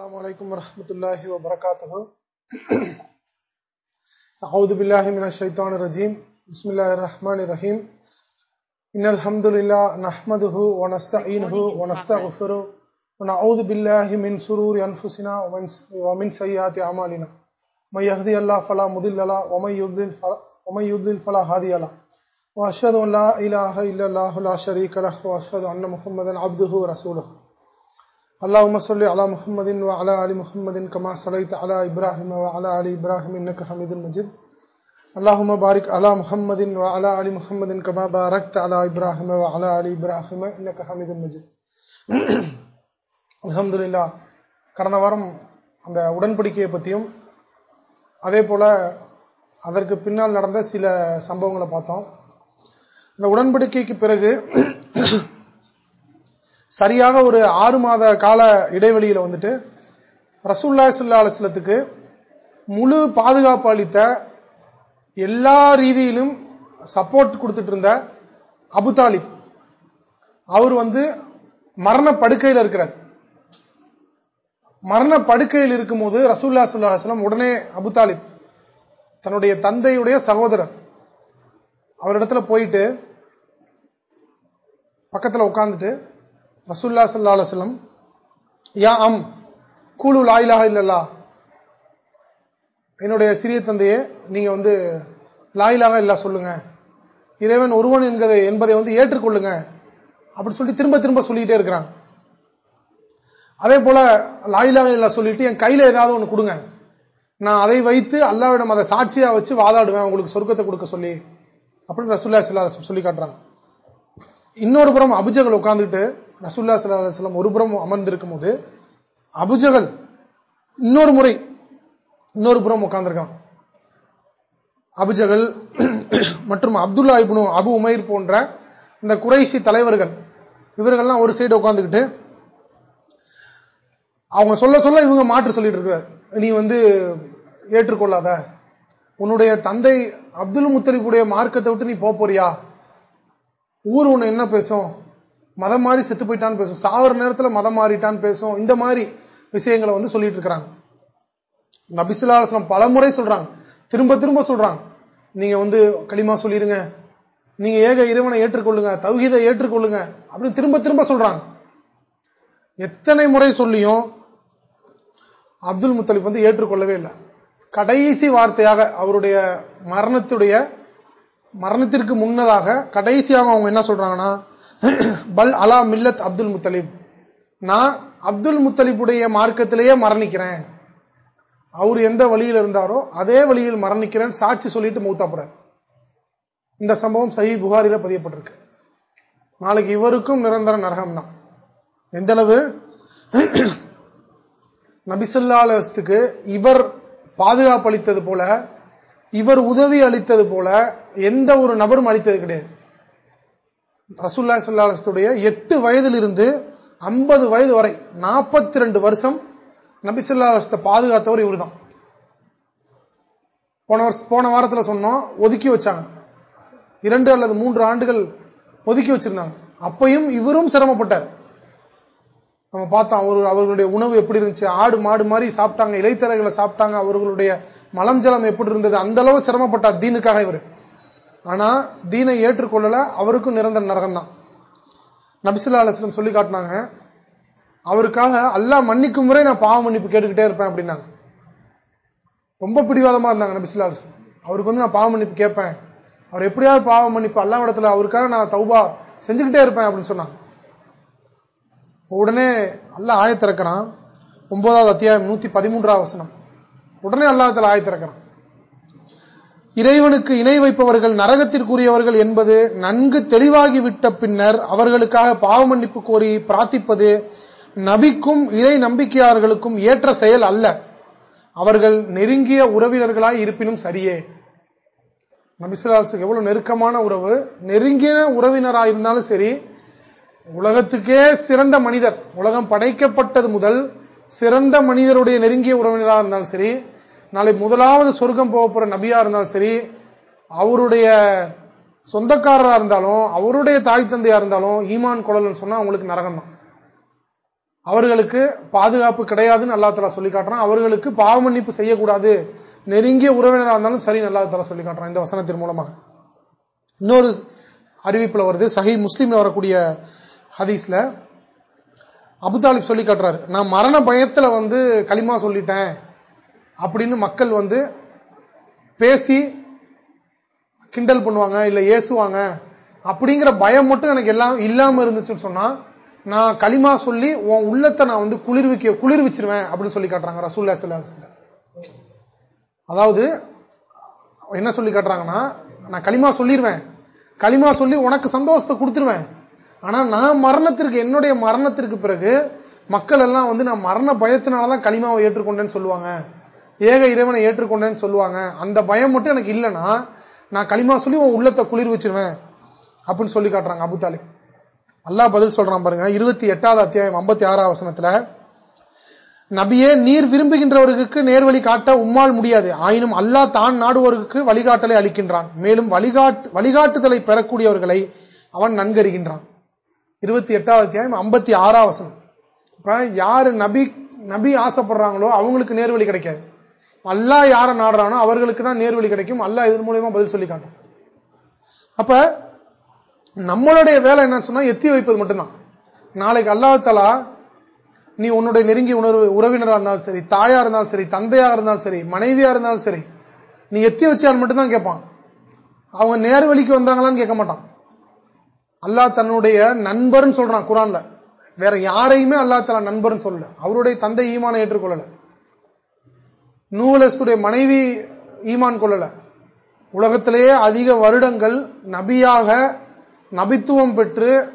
السلام عليكم ورحمة الله وبركاته. أعوذ بالله من الشيطان الرجيم. بسم الله الرحمن الرحيم. إن الحمد لله نحمده ونستعينه ونستغفره ونعوذ بالله من سرور أنفسنا ومن, ومن سيئات أعمالنا. من يهدي الله فلا مضل له ومن يضلل فلا, ومن يضلل فلا هادي له. وأشهد أن لا إله إلا الله لا شريك له وأشهد أن محمدا عبده ورسوله. اللهم صل على محمد وعلى ال محمد كما صليت على ابراهيم وعلى ال ابراهيم انك حميد مجيد اللهم بارك على محمد وعلى ال محمد كما باركت على ابراهيم وعلى ال ابراهيم انك حميد مجيد அல்ஹம்துலில்லாஹ் கடந்த வாரம் அந்த உடன்படிக்கையை பற்றியும் அதே போல அதற்கு பின்னால் நடந்த சில சம்பவங்களை பார்த்தோம் இந்த உடன்படிக்கைக்கு பிறகு சரியாக ஒரு ஆறு மாத கால இடைவெளியில வந்துட்டு ரசூல்லா சுல்லா அலுவலத்துக்கு முழு பாதுகாப்பு அளித்த எல்லா ரீதியிலும் சப்போர்ட் கொடுத்துட்டு இருந்த அபுதாலிப் அவர் வந்து மரண படுக்கையில் இருக்கிறார். மரண படுக்கையில் இருக்கும்போது ரசூல்லா சுல்லா அலுவலம் உடனே அபுதாலிப் தன்னுடைய தந்தையுடைய சகோதரர் அவரிடத்துல போயிட்டு பக்கத்தில் உட்காந்துட்டு ரசுல்லா சல்லா அலுவலம் யா அம் கூலு லாயிலாக இல்லல்லா என்னுடைய சிறிய தந்தையே நீங்க வந்து லாயிலாக இல்லா சொல்லுங்க. இறைவன் ஒருவன் என்கதை என்பதை வந்து ஏற்றுக்கொள்ளுங்க. அப்படி சொல்லி திரும்ப திரும்ப சொல்லிட்டே இருக்கிறாங்க. அதே போல லாயிலாக இல்லா சொல்லிட்டு என் கையில ஏதாவது ஒன்று கொடுங்க. நான் அதை வைத்து அல்லாவிடம் அதை சாட்சியா வச்சு வாதாடுவேன் உங்களுக்கு சொர்க்கத்தை கொடுக்க சொல்லி. அப்படின்னு ரசுல்லா சொல்லி காட்டுறாங்க. இன்னொரு புறம் அபிஜகல் உட்காந்துட்டு ரசூல்லா சல்லா அலுவலம் ஒரு புறம் அமர்ந்திருக்கும் போது அபுஜகல் இன்னொரு முறை இன்னொரு புறம் உட்கார்ந்திருக்கான். அபுஜகல் மற்றும் அப்துல்லா இப்னு அபு உமைர் போன்ற இந்த குறைசி தலைவர்கள் இவர்கள்லாம் ஒரு சைடு உட்காந்துக்கிட்டு அவங்க சொல்ல சொல்ல இவங்க மாற்று சொல்லிட்டு இருக்கிறார். நீ வந்து ஏற்றுக்கொள்ளாத. உன்னுடைய தந்தை அப்துல் முத்தலிப்புடைய மார்க்கத்தை விட்டு நீ போறியா? ஊர் உன்னை என்ன பேசும்? மதம் மாறி செத்து போயிட்டான்னு பேசும். சாவர நேரத்தில் மதம் மாறிட்டான்னு பேசும். இந்த மாதிரி விஷயங்களை வந்து சொல்லிட்டு இருக்கிறாங்க. நபிசுல்லாஸ்லாம் பல முறை சொல்றாங்க. திரும்ப திரும்ப சொல்றாங்க. நீங்க வந்து களிமா சொல்லிருங்க. நீங்க ஏக இறைவனை ஏற்றுக்கொள்ளுங்க. தௌஹீதை ஏற்றுக்கொள்ளுங்க. அப்படின்னு திரும்ப திரும்ப சொல்றாங்க. எத்தனை முறை சொல்லியும் அப்துல் முத்தலிப் வந்து ஏற்றுக்கொள்ளவே இல்லை. கடைசி வார்த்தையாக அவருடைய மரணத்துடைய மரணத்திற்கு முன்னதாக கடைசியாக அவங்க என்ன சொல்றாங்கன்னா பல் அலா மில்லத் அப்துல் முத்தலிப். நான் அப்துல் முத்தலிப்புடைய மார்க்கத்திலேயே மரணிக்கிறேன். அவர் எந்த வழியில் இருந்தாரோ அதே வழியில் மரணிக்கிறேன் சாட்சி சொல்லிட்டு மூத்தாப்புறார் இந்த சம்பவம் சஹி புகாரில பதியப்பட்டிருக்கு. நாளைக்கு இவருக்கும் நிரந்தர நரகம் தான். எந்த அளவு? நபிசல்லாலத்துக்கு இவர் பாதுகாப்பு அளித்தது போல இவர் உதவி அளித்தது போல எந்த ஒரு நபரும் அளித்தது கிடையாது. ரசுல்லா சொல்லாலத்துடைய எட்டு வயதிலிருந்து ஐம்பது வயது வரை நாற்பத்தி ரெண்டு வருஷம் நபிசுல்லாலத்தை பாதுகாத்தவர் இவர் தான் போன வருஷம் போன வாரத்தில் சொன்னோம் ஒதுக்கி வச்சாங்க. இரண்டு அல்லது மூன்று ஆண்டுகள் ஒதுக்கி வச்சிருந்தாங்க. அப்பையும் இவரும் சிரமப்பட்டார். நம்ம பார்த்தோம் அவர் அவர்களுடைய உணவு எப்படி இருந்துச்சு ஆடு மாடு மாதிரி சாப்பிட்டாங்க இலைத்தலைகளை சாப்பிட்டாங்க அவர்களுடைய மலம் ஜலம் எப்படி இருந்தது அந்த அளவு சிரமப்பட்டார் தீனுக்காக இவர். ஆனா தீனை ஏற்றுக்கொள்ளல அவருக்கும் நிரந்தர நரகம் தான் நபிசுல்லா அலுவலம் சொல்லி காட்டினாங்க அவருக்காக அல்லாஹ் மன்னிக்கும் முறை நான் பாவ மன்னிப்பு கேட்டுக்கிட்டே இருப்பேன் அப்படின்னாங்க. ரொம்ப பிடிவாதமா இருந்தாங்க நபிசுல்லா அலுவலம் அவருக்கு வந்து நான் பாவ மன்னிப்பு கேட்பேன். அவர் எப்படியாவது பாவ மன்னிப்பு அல்லா இடத்துல அவருக்காக நான் தௌபா செஞ்சுக்கிட்டே இருப்பேன் அப்படின்னு சொன்னாங்க. உடனே அல்ல ஆயத்திறக்கிறான் ஒன்பதாவது அத்தியாயம் நூத்தி பதிமூன்றாவது வசனம். உடனே அல்லாஹத்தில் ஆயத்திறக்கிறான் இறைவனுக்கு இணை வைப்பவர்கள் நரகத்திற்குரியவர்கள் என்பது நன்கு தெளிவாகிவிட்ட பின்னர் அவர்களுக்காக பாவமன்னிப்பு கோரி பிரார்த்திப்பது நபிக்கும் இறை நம்பிக்கையாளர்களுக்கும் ஏற்ற செயல் அல்ல. அவர்கள் நெருங்கிய உறவினர்களாய் இருப்பினும் சரியே. நபிசுலாசுக்கு எவ்வளவு நெருக்கமான உறவு. நெருங்கிய உறவினராயிருந்தாலும் சரி உலகத்துக்கே சிறந்த மனிதர் உலகம் படைக்கப்பட்டது முதல் சிறந்த மனிதருடைய நெருங்கிய உறவினராக இருந்தாலும் சரி நாளை முதலாவது சொர்க்கம் போக போற நபியா இருந்தாலும் சரி அவருடைய சொந்தக்காரரா இருந்தாலும் அவருடைய தாய் தந்தையா இருந்தாலும் ஈமான் குடல்னு சொன்னா அவங்களுக்கு நரகம் தான் அவர்களுக்கு பாதுகாப்பு கிடையாதுன்னு அல்லா தலா சொல்லி காட்டுறான். அவர்களுக்கு பாவ மன்னிப்பு செய்யக்கூடாது. நெருங்கிய உறவினராக இருந்தாலும் சரி நல்லா தலா சொல்லி காட்டுறான் இந்த வசனத்தின் மூலமாக. இன்னொரு அறிவிப்புல வருது. சஹி முஸ்லீம்ல வரக்கூடிய ஹதீஸ்ல அபுதாலிப் சொல்லி காட்டுறாரு. நான் மரண பயத்துல வந்து களிமா சொல்லிட்டேன். அப்படின்னு மக்கள் வந்து பேசி கிண்டல் பண்ணுவாங்க இல்ல ஏசுவாங்க. அப்படிங்கிற பயம் மட்டும் எனக்கு எல்லாம் இல்லாம இருந்துச்சுன்னு சொன்னா நான் களிமா சொல்லி உன் உள்ளத்தை நான் வந்து குளிர்விக்க குளிர்விச்சிருவேன் அப்படின்னு சொல்லி காட்டுறாங்க ரசூல்லா சில அதாவது என்ன சொல்லி காட்டுறாங்கன்னா நான் களிமா சொல்லிடுவேன் களிமா சொல்லி உனக்கு சந்தோஷத்தை கொடுத்துருவேன். ஆனா நான் மரணத்திற்கு என்னுடைய மரணத்திற்கு பிறகு மக்கள் எல்லாம் வந்து நான் மரண பயத்தினாலதான் களிமாவை ஏற்றுக்கொண்டேன்னு சொல்லுவாங்க. ஏக இறைவனை ஏற்றுக்கொண்டேன்னு சொல்லுவாங்க. அந்த பயம் மட்டும் எனக்கு இல்லைன்னா நான் களிமா சொல்லி உன் உள்ளத்தை குளிர் வச்சிருவேன் அப்படின்னு சொல்லி காட்டுறாங்க அபுதாலி அல்லா பதில் சொல்றான் பாருங்க. இருபத்தி எட்டாவது அத்தியாயம் ஐம்பத்தி ஆறாம் வசனத்துல நபியே நீர் விரும்புகின்றவர்களுக்கு நேர்வழி காட்ட உம்மால் முடியாது. ஆயினும் அல்லாஹ் தான் நாடுவோருக்கு வழிகாட்டலை அளிக்கின்றான். மேலும் வழிகாட்டு வழிகாட்டுதலை பெறக்கூடியவர்களை அவன் நன்கறிகின்றான். இருபத்தி எட்டாவது அத்தியாயம் ஐம்பத்தி ஆறாம் வசனம். இப்ப யாரு நபி நபி ஆசைப்படுறாங்களோ அவங்களுக்கு நேர்வழி கிடைக்காது. அல்லா யாரை நாடுறானோ அவர்களுக்கு தான் நேர்வழி கிடைக்கும். அல்லா இதன் மூலயமா பதில் சொல்லி காட்டும். அப்ப நம்மளுடைய வேலை என்ன சொன்னா எத்தி வைப்பது மட்டும்தான். நாளைக்கு அல்லாஹாலா நீ உன்னுடைய நெருங்கிய உணர்வு உறவினரா இருந்தாலும் சரி தாயா இருந்தாலும் சரி தந்தையா இருந்தாலும் சரி மனைவியா இருந்தாலும் சரி நீ எத்தி வச்சால் மட்டும்தான் கேட்பான். அவங்க நேர்வழிக்கு வந்தாங்களான்னு கேட்க மாட்டான். அல்லாஹ் தன்னுடைய நண்பர்னு சொல்றான் குரான்ல. வேற யாரையுமே அல்லா தலா நண்பர்னு சொல்லல. அவருடைய தந்தை ஈமான ஏற்றுக்கொள்ளல. நூலஸ்துடைய மனைவி ஈமான் கொள்ளல. உலகத்திலேயே அதிக வருடங்கள் நபியாக நபித்துவம் பெற்று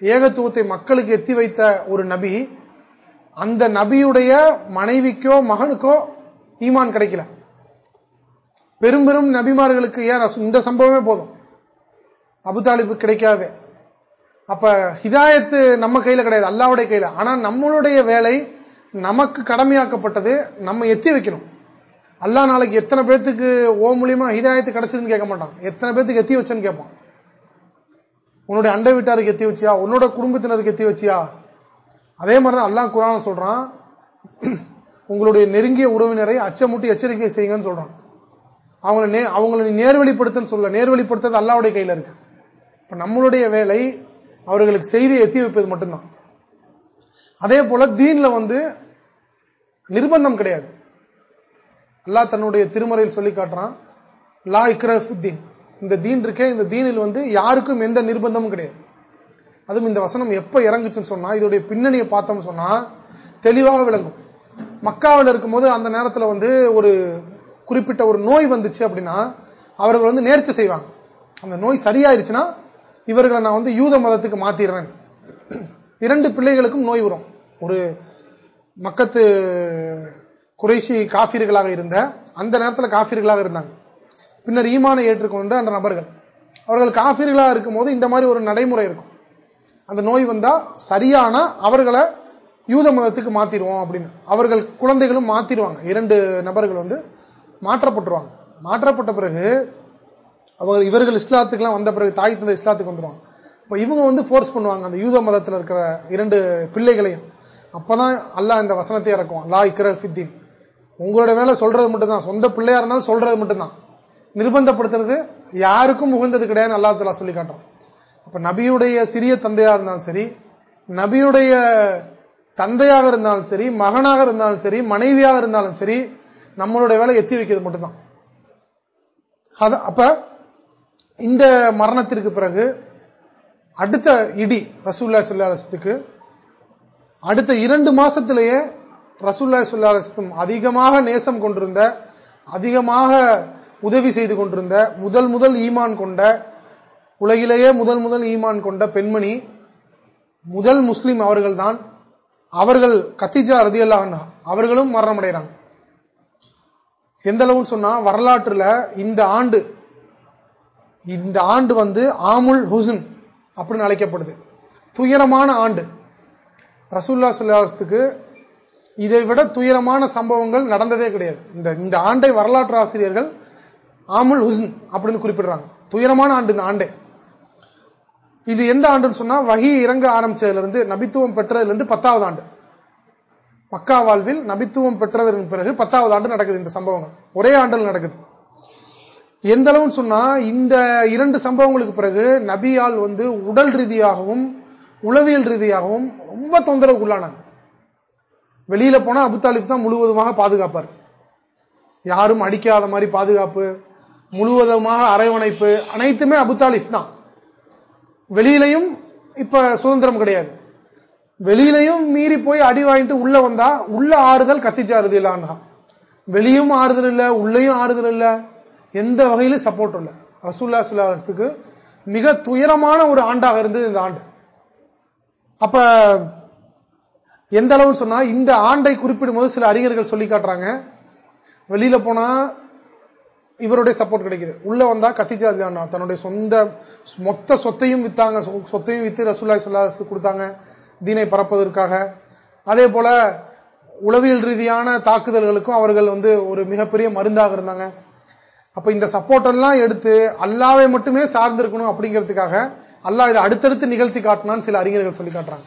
ஏகத்துவத்தை மக்களுக்கு எத்தி வைத்த ஒரு நபி அந்த நபியுடைய மனைவிக்கோ மகனுக்கோ ஈமான் கிடைக்கல. பெரும் பெரும் நபிமார்களுக்கு ஏன் இந்த சம்பவமே போதும். அபுதாலிப்பு கிடைக்காது. அப்ப ஹிதாயத்து நம்ம கையில கிடையாது அல்லாவுடைய கையில. ஆனா நம்மளுடைய வேலை நமக்கு கடமையாக்கப்பட்டது நம்ம எத்தி வைக்கணும். அல்லா நாளைக்கு எத்தனை பேத்துக்கு ஓ மூலியமா ஹிதாயத்து கிடைச்சதுன்னு கேட்க மாட்டான். எத்தனை பேத்துக்கு எத்தி வச்சேன்னு கேட்பான். உன்னுடைய அண்டை வீட்டாருக்கு எத்தி வச்சியா? உன்னோட குடும்பத்தினருக்கு எத்தி வச்சியா? அதே மாதிரிதான் அல்லாஹ் குரான் சொல்றான். உங்களுடைய நெருங்கிய உறவினரை அச்சமுட்டி எச்சரிக்கை செய்யுங்கன்னு சொல்றான். அவங்களை அவங்களை நேர்வழிப்படுத்துன்னு சொல்ல நேர்வழிப்படுத்துறது அல்லாவுடைய கையில இருக்கு. இப்ப நம்மளுடைய வேலை அவர்களுக்கு செய்தி எத்தி வைப்பது மட்டும்தான். அதே போல தீன்ல வந்து நிர்பந்தம் கிடையாது. அல்லா தன்னுடைய திருமறையில் சொல்லி காட்டுறான் லா இக்ரஃபுத்தீன் இந்த தீன் இருக்கே இந்த தீனில் வந்து யாருக்கும் எந்த நிர்பந்தமும் கிடையாது. அதுவும் இந்த வசனம் எப்ப இறங்குச்சுன்னு சொன்னா இதோடைய பின்னணியை பார்த்தோம்னு சொன்னா தெளிவாக விளங்கும். மக்காவில் இருக்கும்போது அந்த நேரத்தில் வந்து ஒரு குறிப்பிட்ட ஒரு நோய் வந்துச்சு அப்படின்னா அவர்கள் வந்து நேர்ச்சி செய்வாங்க. அந்த நோய் சரியாயிருச்சுன்னா இவர்களை நான் வந்து யூத மதத்துக்கு மாத்திடுறேன். இரண்டு பிள்ளைகளுக்கும் நோய் வரும். ஒரு மக்கத்து குறைசி காஃபியர்களாக இருந்த அந்த நேரத்தில் காஃபியர்களாக இருந்தாங்க. பின்னர் ஈமானை ஏற்றுக்கொண்ட அந்த நபர்கள். அவர்கள் காஃபியர்களாக இருக்கும் போது இந்த மாதிரி ஒரு நடைமுறை இருக்கும். அந்த நோய் வந்தா சரியான அவர்களை யூத மதத்துக்கு மாத்திடுவோம் அப்படின்னு. அவர்கள் குழந்தைகளும் மாத்திடுவாங்க. இரண்டு நபர்கள் வந்து மாற்றப்பட்டுருவாங்க. மாற்றப்பட்ட பிறகு அவர் இவர்கள் இஸ்லாத்துக்குலாம் வந்த பிறகு தாய் தந்தை இஸ்லாத்துக்கு வந்துடுவாங்க இப்ப இவங்க வந்து போர்ஸ் பண்ணுவாங்க. அந்த யூத மதத்தில் இருக்கிற இரண்டு பிள்ளைகளையும். அப்பதான் அல்லாஹ் இந்த வசனத்தை இறக்குவான். லா இக்ரஃபித்தீன் உங்களோட வேலை சொல்றது மட்டும்தான். சொந்த பிள்ளையா இருந்தாலும் சொல்றது மட்டும்தான். நிர்பந்தப்படுத்துறது யாருக்கும் உகந்தது கிடையாது அல்லா தலா சொல்லி காட்டுறோம் அப்ப நபியுடைய சிறிய தந்தையா இருந்தாலும் சரி நபியுடைய தந்தையாக இருந்தாலும் சரி மகனாக இருந்தாலும் சரி மனைவியாக இருந்தாலும் சரி நம்மளுடைய வேலை எத்தி வைக்கிறது மட்டும்தான். அப்ப இந்த மரணத்திற்கு பிறகு அடுத்த இடி ரசூல்லா சுல்லாலசத்துக்கு அடுத்த இரண்டு மாசத்திலேயே ரசூல்லா சுல்லாலசத்தும் அதிகமாக நேசம் கொண்டிருந்த அதிகமாக உதவி செய்து கொண்டிருந்த முதல் முதல் ஈமான் கொண்ட உலகிலேயே முதல் முதல் ஈமான் கொண்ட பெண்மணி முதல் முஸ்லிம் அவர்கள்தான். அவர்கள் கத்திஜா ரதியல்லா அவர்களும் மரணமடைகிறாங்க. எந்த அளவுன்னு சொன்னா வரலாற்றுல இந்த ஆண்டு இந்த ஆண்டு வந்து ஆமுல் ஹுசன் அப்படின்னு அழைக்கப்படுது. துயரமான ஆண்டு. ரசூல்லா சுல்லாஸ்துக்கு இதை விட துயரமான சம்பவங்கள் நடந்ததே கிடையாது. இந்த இந்த ஆண்டை வரலாற்று ஆசிரியர்கள் ஆமுல் ஹுசன் அப்படின்னு குறிப்பிடுறாங்க. துயரமான ஆண்டு இந்த ஆண்டே. இது எந்த ஆண்டுன்னு சொன்னா வகி இறங்க ஆரம்பிச்சதுல இருந்து நபித்துவம் பெற்றதுல இருந்து பத்தாவது ஆண்டு. மக்கா வாழ்வில் நபித்துவம் பெற்றதற்கு பிறகு பத்தாவது ஆண்டு நடக்குது இந்த சம்பவங்கள். ஒரே ஆண்டில் நடக்குது. எந்த அளவுன்னு சொன்னா இந்த இரண்டு சம்பவங்களுக்கு பிறகு நபியால் வந்து உடல் ரீதியாகவும் உளவியல் ரீதியாகவும் ரொம்ப தொந்தரவுக்குள்ளானாங்க. வெளியில போனா அபுத்தாலிப் தான் முழுவதுமாக பாதுகாப்பார். யாரும் அடிக்காத மாதிரி பாதுகாப்பு முழுவதுமாக அரவணைப்பு அனைத்துமே அபுத்தாலிப் தான். வெளியிலையும் இப்ப சுதந்திரம் கிடையாது. வெளியிலையும் மீறி போய் அடி வாங்கிட்டு உள்ள வந்தா உள்ள ஆறுதல் கத்திச்சாருது இல்லான்னா வெளியும் ஆறுதல் இல்ல உள்ளயும் ஆறுதல் இல்லை. எந்த வகையிலும் சப்போர்ட் இல்லை. ரசூல்லா சுல்லாத்துக்கு மிக துயரமான ஒரு ஆண்டாக இருந்தது இந்த ஆண்டு. அப்ப எந்த அளவுன்னு சொன்னா இந்த ஆண்டை குறிப்பிடும் போது சில அறிஞர்கள் சொல்லி காட்டுறாங்க. வெளியில போனா இவருடைய சப்போர்ட் கிடைக்குது. உள்ள வந்தா கத்திஜா தன்னுடைய சொந்த மொத்த சொத்தையும் வித்தாங்க. சொத்தையும் வித்து ரசூல்லாய் சொல்லாசத்துக்கு கொடுத்தாங்க. தீனை பரப்பதற்காக அதே போல உளவியல் ரீதியான தாக்குதல்களுக்கும் அவர்கள் வந்து ஒரு மிகப்பெரிய மருந்தாக இருந்தாங்க. அப்ப இந்த சப்போர்ட் எல்லாம் எடுத்து அல்லாவை மட்டுமே சார்ந்திருக்கணும் அப்படிங்கிறதுக்காக அல்லாஹ் இதை அடுத்தடுத்து நிகழ்த்தி காட்டினான்னு சில அறிஞர்கள் சொல்லி காட்டுறாங்க.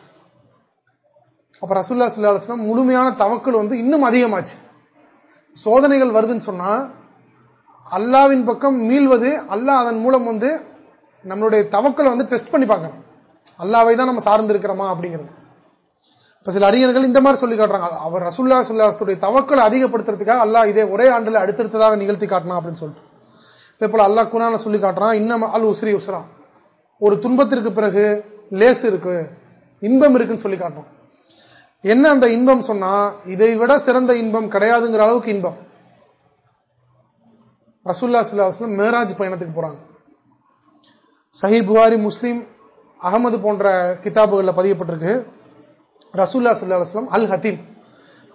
அப்ப ரசூல்லா சுல்லா முழுமையான தவக்கள் வந்து இன்னும் அதிகமாச்சு. சோதனைகள் வருதுன்னு சொன்னா அல்லாவின் பக்கம் மீள்வது அல்லாஹ் அதன் மூலம் வந்து நம்மளுடைய தவக்களை வந்து டெஸ்ட் பண்ணி பார்க்கணும். அல்லாவை தான் நம்ம சார்ந்து இருக்கிறோமா அப்படிங்கிறது. இப்ப சில அறிஞர்கள் இந்த மாதிரி சொல்லி காட்டுறாங்க. அவர் ரசுல்லா சுல்லாத்துடைய தவக்களை அதிகப்படுத்துறதுக்காக அல்லாஹ் இதே ஒரே ஆண்டுல அடுத்தடுத்ததாக நிகழ்த்தி காட்டணும் அப்படின்னு சொல்லிட்டு. இதே போல அல்லாஹ் குனான சொல்லி காட்டுறான் இன்னும் அல் உஸ்ரி உஸ்ரா. ஒரு துன்பத்திற்கு பிறகு லேசு இருக்கு இன்பம் இருக்குன்னு சொல்லி காட்டணும் என்ன அந்த இன்பம் சொன்னா இதை விட சிறந்த இன்பம் கிடையாதுங்கிற அளவுக்கு இன்பம். ரசூல்லா சுல்லாஸ்லம் மேராஜ் பயணத்துக்கு போறாங்க. சஹி புகாரி முஸ்லீம் அகமது போன்ற கிதாபுகளில் பதியப்பட்டிருக்கு. ரசூல்லா சுல்லாஸ்லம் அல் ஹத்தீம்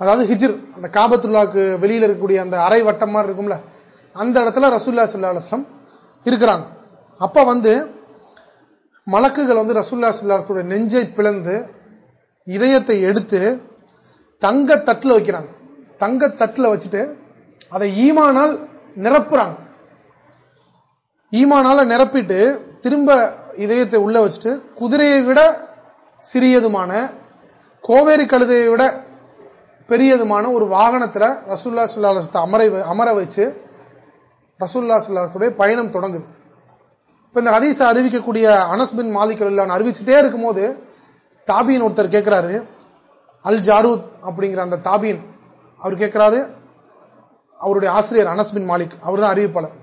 அதாவது ஹிஜிர் அந்த காபத்துல்லாக்கு வெளியில இருக்கக்கூடிய அந்த அரை வட்டம் மாதிரி இருக்கும்ல அந்த இடத்துல ரசூல்லா சுல்லா அலுவலம் இருக்கிறாங்க. அப்ப வந்து மலக்குகள் வந்து ரசூல்லா சுல்லாஸ்லோட நெஞ்சை பிளந்து இதயத்தை எடுத்து தங்க தட்டுல வைக்கிறாங்க. தங்க தட்டுல வச்சுட்டு அதை ஈமானால் நிரப்புறாங்க. ஈமானால நிரப்பிட்டு திரும்ப இதயத்தை உள்ள வச்சுட்டு குதிரையை விட சிறியதுமான கோவேரி கழுதையை விட பெரியதுமான ஒரு வாகனத்துல ரசூல்லா சுல்லாசத்தை அமரை அமர வச்சு ரசூல்லா சுல்லாசத்துடைய பயணம் தொடங்குது. இப்ப இந்த ஹதீஸ அறிவிக்கக்கூடிய அனஸ்பின் பின் மாலிக் அறிவிச்சுட்டே இருக்கும் போது தாபீன் ஒருத்தர் கேட்கிறாரு அல் ஜாரூத் அப்படிங்கிற அந்த தாபியின் அவர் கேட்கிறாரு அவருடைய ஆசிரியர் அனஸ்பின் மாலிக் அவர் தான் அறிவிப்பாளர்.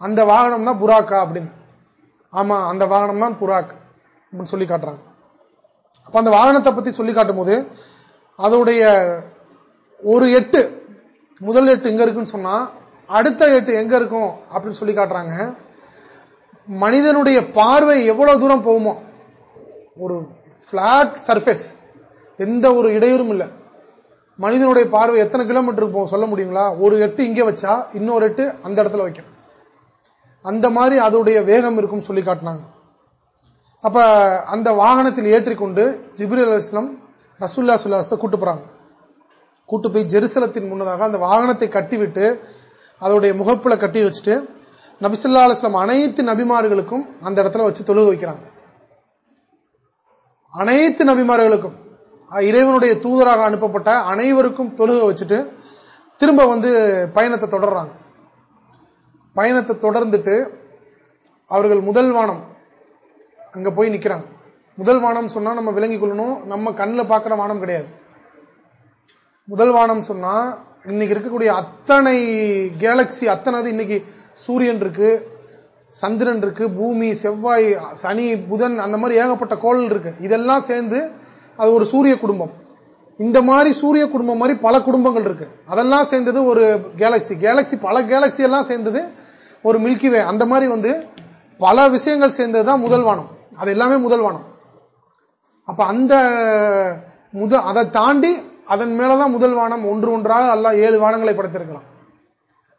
அந்த வாகனம் தான் புராக்கா அப்படின்னு. ஆமா அந்த வாகனம் தான் புராக் அப்படின்னு சொல்லி காட்டுறாங்க. அப்ப அந்த வாகனத்தை பத்தி சொல்லி காட்டும் போது அதோடைய ஒரு எட்டு முதல் எட்டு எங்க இருக்குன்னு சொன்னா அடுத்த எட்டு எங்க இருக்கும் அப்படின்னு சொல்லி காட்டுறாங்க. மனிதனுடைய பார்வை எவ்வளவு தூரம் போகுமோ ஒரு பிளாட் சர்ஃபேஸ் எந்த ஒரு இடையூறும் இல்லை. மனிதனுடைய பார்வை எத்தனை கிலோமீட்டருக்கு போகும் சொல்ல முடியுங்களா? ஒரு எட்டு இங்கே வச்சா இன்னொரு எட்டு அந்த இடத்துல வைக்கும் அந்த மாதிரி அதோடைய வேகம் இருக்கும் சொல்லி காட்டினாங்க. அப்ப அந்த வாகனத்தில் ஏற்றிக்கொண்டு ஜிப்ரி அலி இஸ்லாம் ரசூல்லா சுல்லாஸ்த கூட்டு போறாங்க. கூட்டு போய் ஜெருசலத்தின் முன்னதாக அந்த வாகனத்தை கட்டிவிட்டு அதோடைய முகப்புல கட்டி வச்சுட்டு நபிசுல்லா அலுவலாம் அனைத்து நபிமார்களுக்கும் அந்த இடத்துல வச்சு தொழுக வைக்கிறாங்க. அனைத்து நபிமார்களுக்கும் இறைவனுடைய தூதராக அனுப்பப்பட்ட அனைவருக்கும் தொழுக வச்சுட்டு திரும்ப வந்து பயணத்தை தொடர்றாங்க. பயணத்தை தொடர்ந்துட்டு அவர்கள் முதல் வானம் அங்க போய் நிக்கிறாங்க முதல் வானம் சொன்னா நம்ம விளங்கிக் கொள்ளணும். நம்ம கண்ணில் பார்க்கிற வானம் கிடையாது. முதல் வானம் சொன்னா இன்னைக்கு இருக்கக்கூடிய அத்தனை கேலக்சி அத்தனை இன்னைக்கு சூரியன் இருக்கு சந்திரன் இருக்கு பூமி செவ்வாய் சனி புதன் அந்த மாதிரி ஏகப்பட்ட கோள் இருக்கு. இதெல்லாம் சேர்ந்து அது ஒரு சூரிய குடும்பம். இந்த மாதிரி சூரிய குடும்பம் மாதிரி பல குடும்பங்கள் இருக்கு. அதெல்லாம் சேர்ந்தது ஒரு கேலக்சி கேலக்சி பல கேலக்சி எல்லாம் சேர்ந்தது ஒரு மில்கிவே அந்த மாதிரி வந்து பல விஷயங்கள் சேர்ந்தது தான் முதல் வானம். அது எல்லாமே முதல் வானம் அப்ப அந்த முத அதை தாண்டி அதன் மேலதான் முதல் வானம் ஒன்று ஒன்றாக அல்ல ஏழு வானங்களை படைத்திருக்கலாம்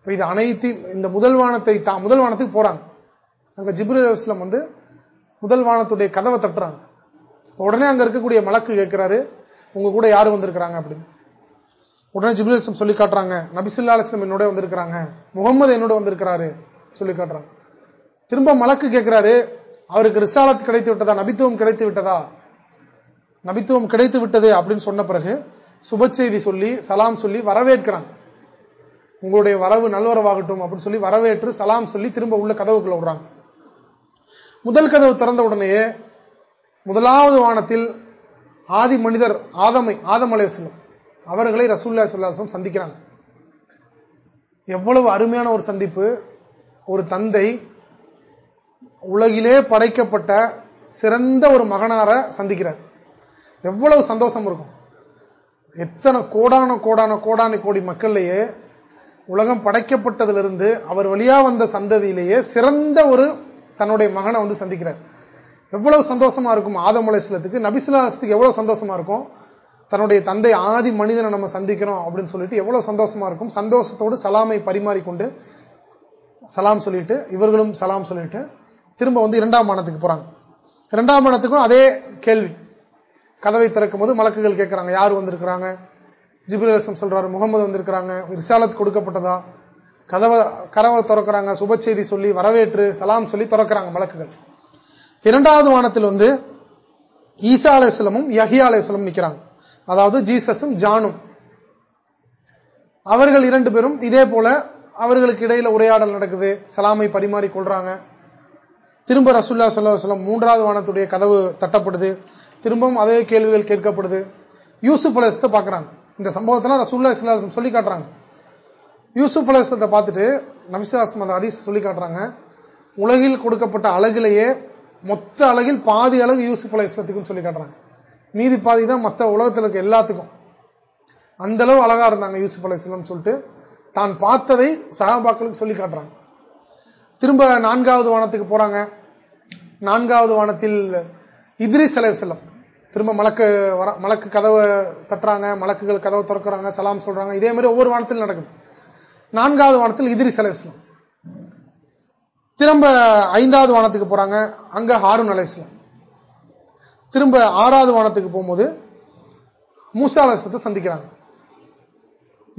இது அனைத்தையும் இந்த முதல் வானத்தை முதல் வானத்துக்கு போறாங்க. அங்க ஜிப்ரி வந்து முதல் வானத்துடைய கதவை தட்டுறாங்க. உடனே அங்க இருக்கக்கூடிய மலக்கு கேட்கிறாரு உங்க கூட யாரு வந்திருக்கிறாங்க? அப்படின்னு. உடனே ஜிப்ரேசம் சொல்லி காட்டுறாங்க நபிசுல்லா அலிஸ்லம் என்னோட வந்திருக்கிறாங்க. முகமது என்னோட வந்திருக்கிறாரு. சொல்லி காட்டுறாங்க. திரும்ப மலக்கு கேட்கிறாரு அவருக்கு ரிசாலத் கிடைத்து விட்டதா? நபித்துவம் கிடைத்து விட்டதா? நபித்துவம் கிடைத்து விட்டது அப்படின்னு சொன்ன பிறகு சுப செய்தி சொல்லி சலாம் சொல்லி வரவேற்கிறாங்க. உங்களுடைய வரவு நல்வரவாகட்டும் அப்படின்னு சொல்லி வரவேற்று சலாம் சொல்லி திரும்ப உள்ள கதவுக்குள்ள விடுறாங்க. முதல் கதவு திறந்த உடனேயே முதலாவது வானத்தில் ஆதி மனிதர் ஆதமை ஆதமலை செல்லும் அவர்களை ரசூல்லா சொல்லாசம் சந்திக்கிறாங்க. எவ்வளவு அருமையான ஒரு சந்திப்பு. ஒரு தந்தை உலகிலே படைக்கப்பட்ட சிறந்த ஒரு மகனார சந்திக்கிறார். எவ்வளவு சந்தோஷம் இருக்கும். எத்தனை கோடான கோடான கோடான கோடி மக்கள்லயே உலகம் படைக்கப்பட்டதிலிருந்து அவர் வழியா வந்த சந்ததியிலேயே சிறந்த ஒரு தன்னுடைய மகனை வந்து சந்திக்கிறார். எவ்வளவு சந்தோஷமா இருக்கும் ஆதம் அலைசலத்துக்கு நபிசுலாசத்துக்கு எவ்வளவு சந்தோஷமா இருக்கும். தன்னுடைய தந்தை ஆதி மனிதனை நம்ம சந்திக்கிறோம் அப்படின்னு சொல்லிட்டு எவ்வளவு சந்தோஷமா இருக்கும். சந்தோஷத்தோடு சலாமை பரிமாறிக்கொண்டு சலாம் சொல்லிட்டு இவர்களும் சலாம் சொல்லிட்டு திரும்ப வந்து இரண்டாம் மானத்துக்கு போறாங்க. இரண்டாம் மானத்துக்கும் அதே கேள்வி. கதவை திறக்கும் போது மலக்குகள் கேட்கிறாங்க யார் வந்திருக்கிறாங்க? ஜிபுல் சொல்றாரு முகமது வந்திருக்கிறாங்க. ரிசாலத் கொடுக்கப்பட்டதா? கதவை கரவை திறக்கிறாங்க. சுப செய்தி சொல்லி வரவேற்று சலாம் சொல்லி திறக்கிறாங்க மலக்குகள். இரண்டாவது வானத்தில் வந்து ஈசா அலேஸ்லமும் யஹியா அலேஸ்லம் நிற்கிறாங்க அதாவது ஜீசஸும் ஜானும். அவர்கள் இரண்டு பேரும் இதே போல அவர்களுக்கு இடையில உரையாடல் நடக்குது. சலாமை பரிமாறி கொள்றாங்க திரும்ப ரசுல்லா சொல்லம் மூன்றாவது வானத்துடைய கதவு தட்டப்படுது. திரும்பவும் அதே கேள்விகள் கேட்கப்படுது. யூசுப் அலேசத்தை பாக்குறாங்க இந்த சம்பவத்தெல்லாம் ரசுல்லா இஸ்லாம் சொல்லி காட்டுறாங்க. யூசுப் அலேசத்தை பார்த்துட்டு நபிசுலாசம் அந்த அதிச சொல்லி காட்டுறாங்க. உலகில் கொடுக்கப்பட்ட அழகிலேயே மொத்த அழகில் பாதி அழகு யூசுப் அலேஸ்லத்துக்கும் சொல்லி காட்டுறாங்க. மீதி பாதி தான் மற்ற உலகத்தில் இருக்க எல்லாத்துக்கும். அந்த அளவு அழகா இருந்தாங்க யூசுப் அலேஸ்லம் சொல்லிட்டு தான் பார்த்ததை சகாபாக்களுக்கு சொல்லி காட்டுறாங்க. திரும்ப நான்காவது வானத்துக்கு போறாங்க. நான்காவது வானத்தில் இத்ரிஸ் அலை செல்லம் திரும்ப மலக்கு வர மலக்கு கதவை தட்டுறாங்க மலக்குகள் கதவை திறக்கிறாங்க சலாம் சொல்றாங்க. இதே மாதிரி ஒவ்வொரு வானத்தில் நடக்குது. நான்காவது வானத்தில் இதிரி செலவு செல்லம் திரும்ப ஐந்தாவது வானத்துக்கு போறாங்க அங்க ஹாரூன் அலை திரும்ப ஆறாவது வானத்துக்கு போகும்போது மூசா அலசத்தை சந்திக்கிறாங்க.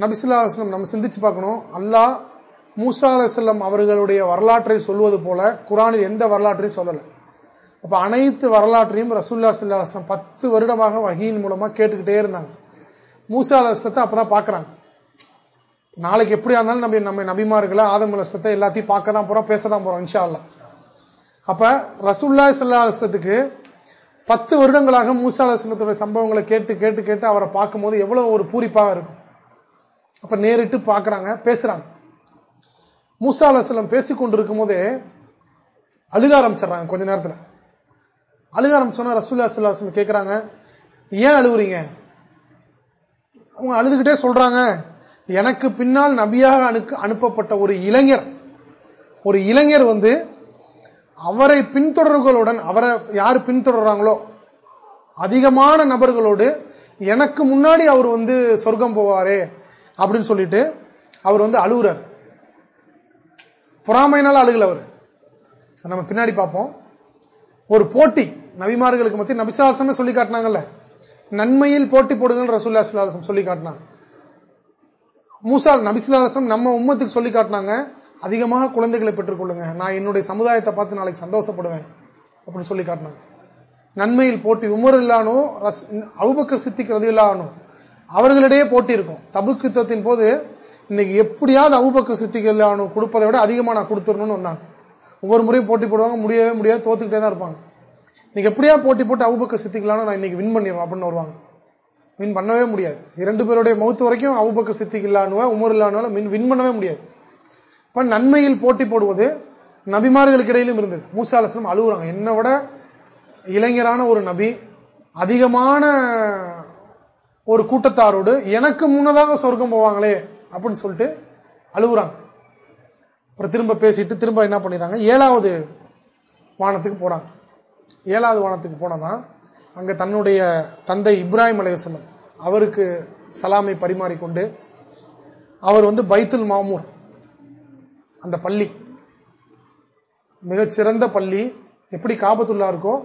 நபிசுல்லா அலுவலம் நம்ம சிந்திச்சு பார்க்கணும். அல்லாஹ் மூசா அலுவலம் அவர்களுடைய வரலாற்றை சொல்வது போல குரானில் எந்த வரலாற்றையும் சொல்லலை. அப்ப அனைத்து வரலாற்றையும் ரசூல்லா சல்லாஸ்லாம் பத்து வருடமாக வகையின் மூலமா கேட்டுக்கிட்டே இருந்தாங்க. மூசா அலஸ்லத்தை அப்பதான் பாக்குறாங்க. நாளைக்கு எப்படியா இருந்தாலும் நம்ம நம்ம நபிமார்களை ஆதம் அலஸ்லத்தை எல்லாத்தையும் பார்க்க தான் போறோம் பேச தான் போறோம் இன்ஷா அல்லா அப்ப ரசூல்லா சல்லா அலுவலத்துக்கு பத்து வருடங்களாக மூசா அலுவலத்துடைய சம்பவங்களை கேட்டு கேட்டு கேட்டு அவரை பார்க்கும்போது எவ்வளவு ஒரு பூரிப்பாக இருக்கும். அப்ப நேரிட்டு பாக்குறாங்க பேசுறாங்க. மூசா அலுவலம் பேசிக் போதே அழுக ஆரம்பிச்சிடறாங்க கொஞ்ச நேரத்தில். அழுக ஆரம்பிச்சோன்னா ரசூல்லா சுல்லாசம் கேட்கிறாங்க ஏன் அழுகுறீங்க அவங்க அழுதுகிட்டே சொல்றாங்க எனக்கு பின்னால் நபியாக அனுக்கு அனுப்பப்பட்ட ஒரு இளைஞர் ஒரு இளைஞர் வந்து அவரை பின்தொடர்களுடன் அவரை யார் பின்தொடர்றாங்களோ அதிகமான நபர்களோடு எனக்கு முன்னாடி அவர் வந்து சொர்க்கம் போவாரே அப்படின்னு சொல்லிட்டு அவர் வந்து அழுகுறார் பொறாமைனால அழுகல அவர். நம்ம பின்னாடி பார்ப்போம். ஒரு போட்டி. நபிமார்களுக்கு மத்திய நபிசாசமே சொல்லி காட்டினாங்கல்ல. நன்மையில் போட்டி போடுங்கள் ரசூல்லா சுல்லாசம் சொல்லி காட்டினாங்க. மூசா நபிசுல்லாசம் நம்ம உம்மத்துக்கு சொல்லி காட்டினாங்க. அதிகமாக குழந்தைகளை பெற்றுக்கொள்ளுங்க. நான் என்னுடைய சமுதாயத்தை பார்த்து நாளைக்கு சந்தோஷப்படுவேன் அப்படின்னு சொல்லி காட்டினாங்க. நன்மையில் போட்டி உமர் இல்லானோ அவுபக்கர் சித்திக்கிறது இல்லானோ அவர்களிடையே போட்டி இருக்கும். தபுக்குத்தத்தின் போது இன்னைக்கு எப்படியாவது அவுபக்கர் சித்திகள் இல்லானோ கொடுப்பதை விட அதிகமா நான் கொடுத்துடணும்னு வந்தாங்க. ஒவ்வொரு முறையும் போட்டி போடுவாங்க முடியவே முடியாது தோத்துக்கிட்டே தான் இருப்பாங்க. நீங்க எப்படியா போட்டி போட்டு அவுபக்க சித்திக்கலாம்னு நான் இன்னைக்கு வின் பண்ணிடுறோம் அப்படின்னு வருவாங்க. வின் பண்ணவே முடியாது. இரண்டு பேருடைய மௌத்து வரைக்கும் அவுபக்க சித்திக்கு உமர் உமர் மின் வின் பண்ணவே முடியாது. இப்ப நன்மையில் போட்டி போடுவது நபிமார்களுக்கு இடையிலும் இருந்தது. மூசா அலசனம் அழுகுறாங்க என்னை விட இளைஞரான ஒரு நபி அதிகமான ஒரு கூட்டத்தாரோடு எனக்கு முன்னதாக சொர்க்கம் போவாங்களே அப்படின்னு சொல்லிட்டு அழுகுறாங்க அப்புறம் திரும்ப பேசிட்டு திரும்ப என்ன பண்ணிடுறாங்க? ஏழாவது வானத்துக்கு போறாங்க. ஏழாவது வானத்துக்கு போனோம்னா அங்க தன்னுடைய தந்தை இப்ராஹிம் அலைவசல்லம் அவருக்கு சலாமை பரிமாறிக்கொண்டு அவர் வந்து பைத்துல் மாமூர் அந்த பள்ளி. மிகச்சிறந்த பள்ளி. எப்படி காபத்துள்ளா இருக்கோ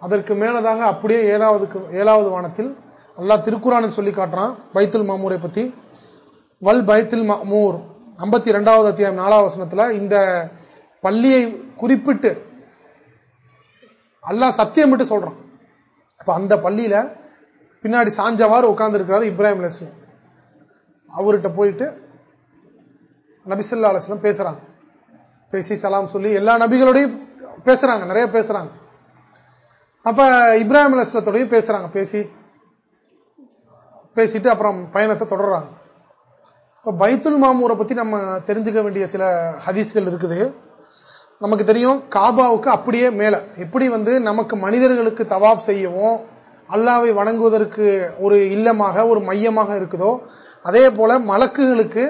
அதற்கு மேலதாக அப்படியே ஏழாவதுக்கு ஏழாவது வானத்தில் அல்லா திருக்குறான்னு சொல்லி காட்டுறான் பைத்துல் மாமூரை பத்தி. வல் பைத்துல் மாமூர் ஐம்பத்தி இரண்டாவது அத்தியாயம் நாலாவது வசனத்துல இந்த பள்ளியை குறிப்பிட்டு அல்லா சத்தியம் விட்டு சொல்றான். அப்ப அந்த பள்ளியில பின்னாடி சாஞ்சவாறு உட்கார்ந்து இருக்கிறாரு இப்ராஹிம் அலிஸ்லாம் அவர்கிட்ட போயிட்டு நபிசுல்லா அலிஸ்லாம் பேசுறாங்க. பேசி சலாம் சொல்லி எல்லா நபிகளோடையும் பேசுறாங்க நிறைய பேசுறாங்க. அப்ப இப்ராஹிம் அலிஸ்லத்தோடையும் பேசுறாங்க பேசி பேசிட்டு அப்புறம் பயணத்தை தொடர்றாங்க. இப்ப பைத்துல் மாமூரை பத்தி நம்ம தெரிஞ்சுக்க வேண்டிய சில ஹதீஸ்கள் இருக்குது. நமக்கு தெரியும் காபாவுக்கு அப்படியே மேல. எப்படி வந்து நமக்கு மனிதர்களுக்கு தவாப் செய்யவும் அல்லாவை வணங்குவதற்கு ஒரு இல்லமாக ஒரு மையமாக இருக்குதோ அதே போல மலக்குகளுக்கு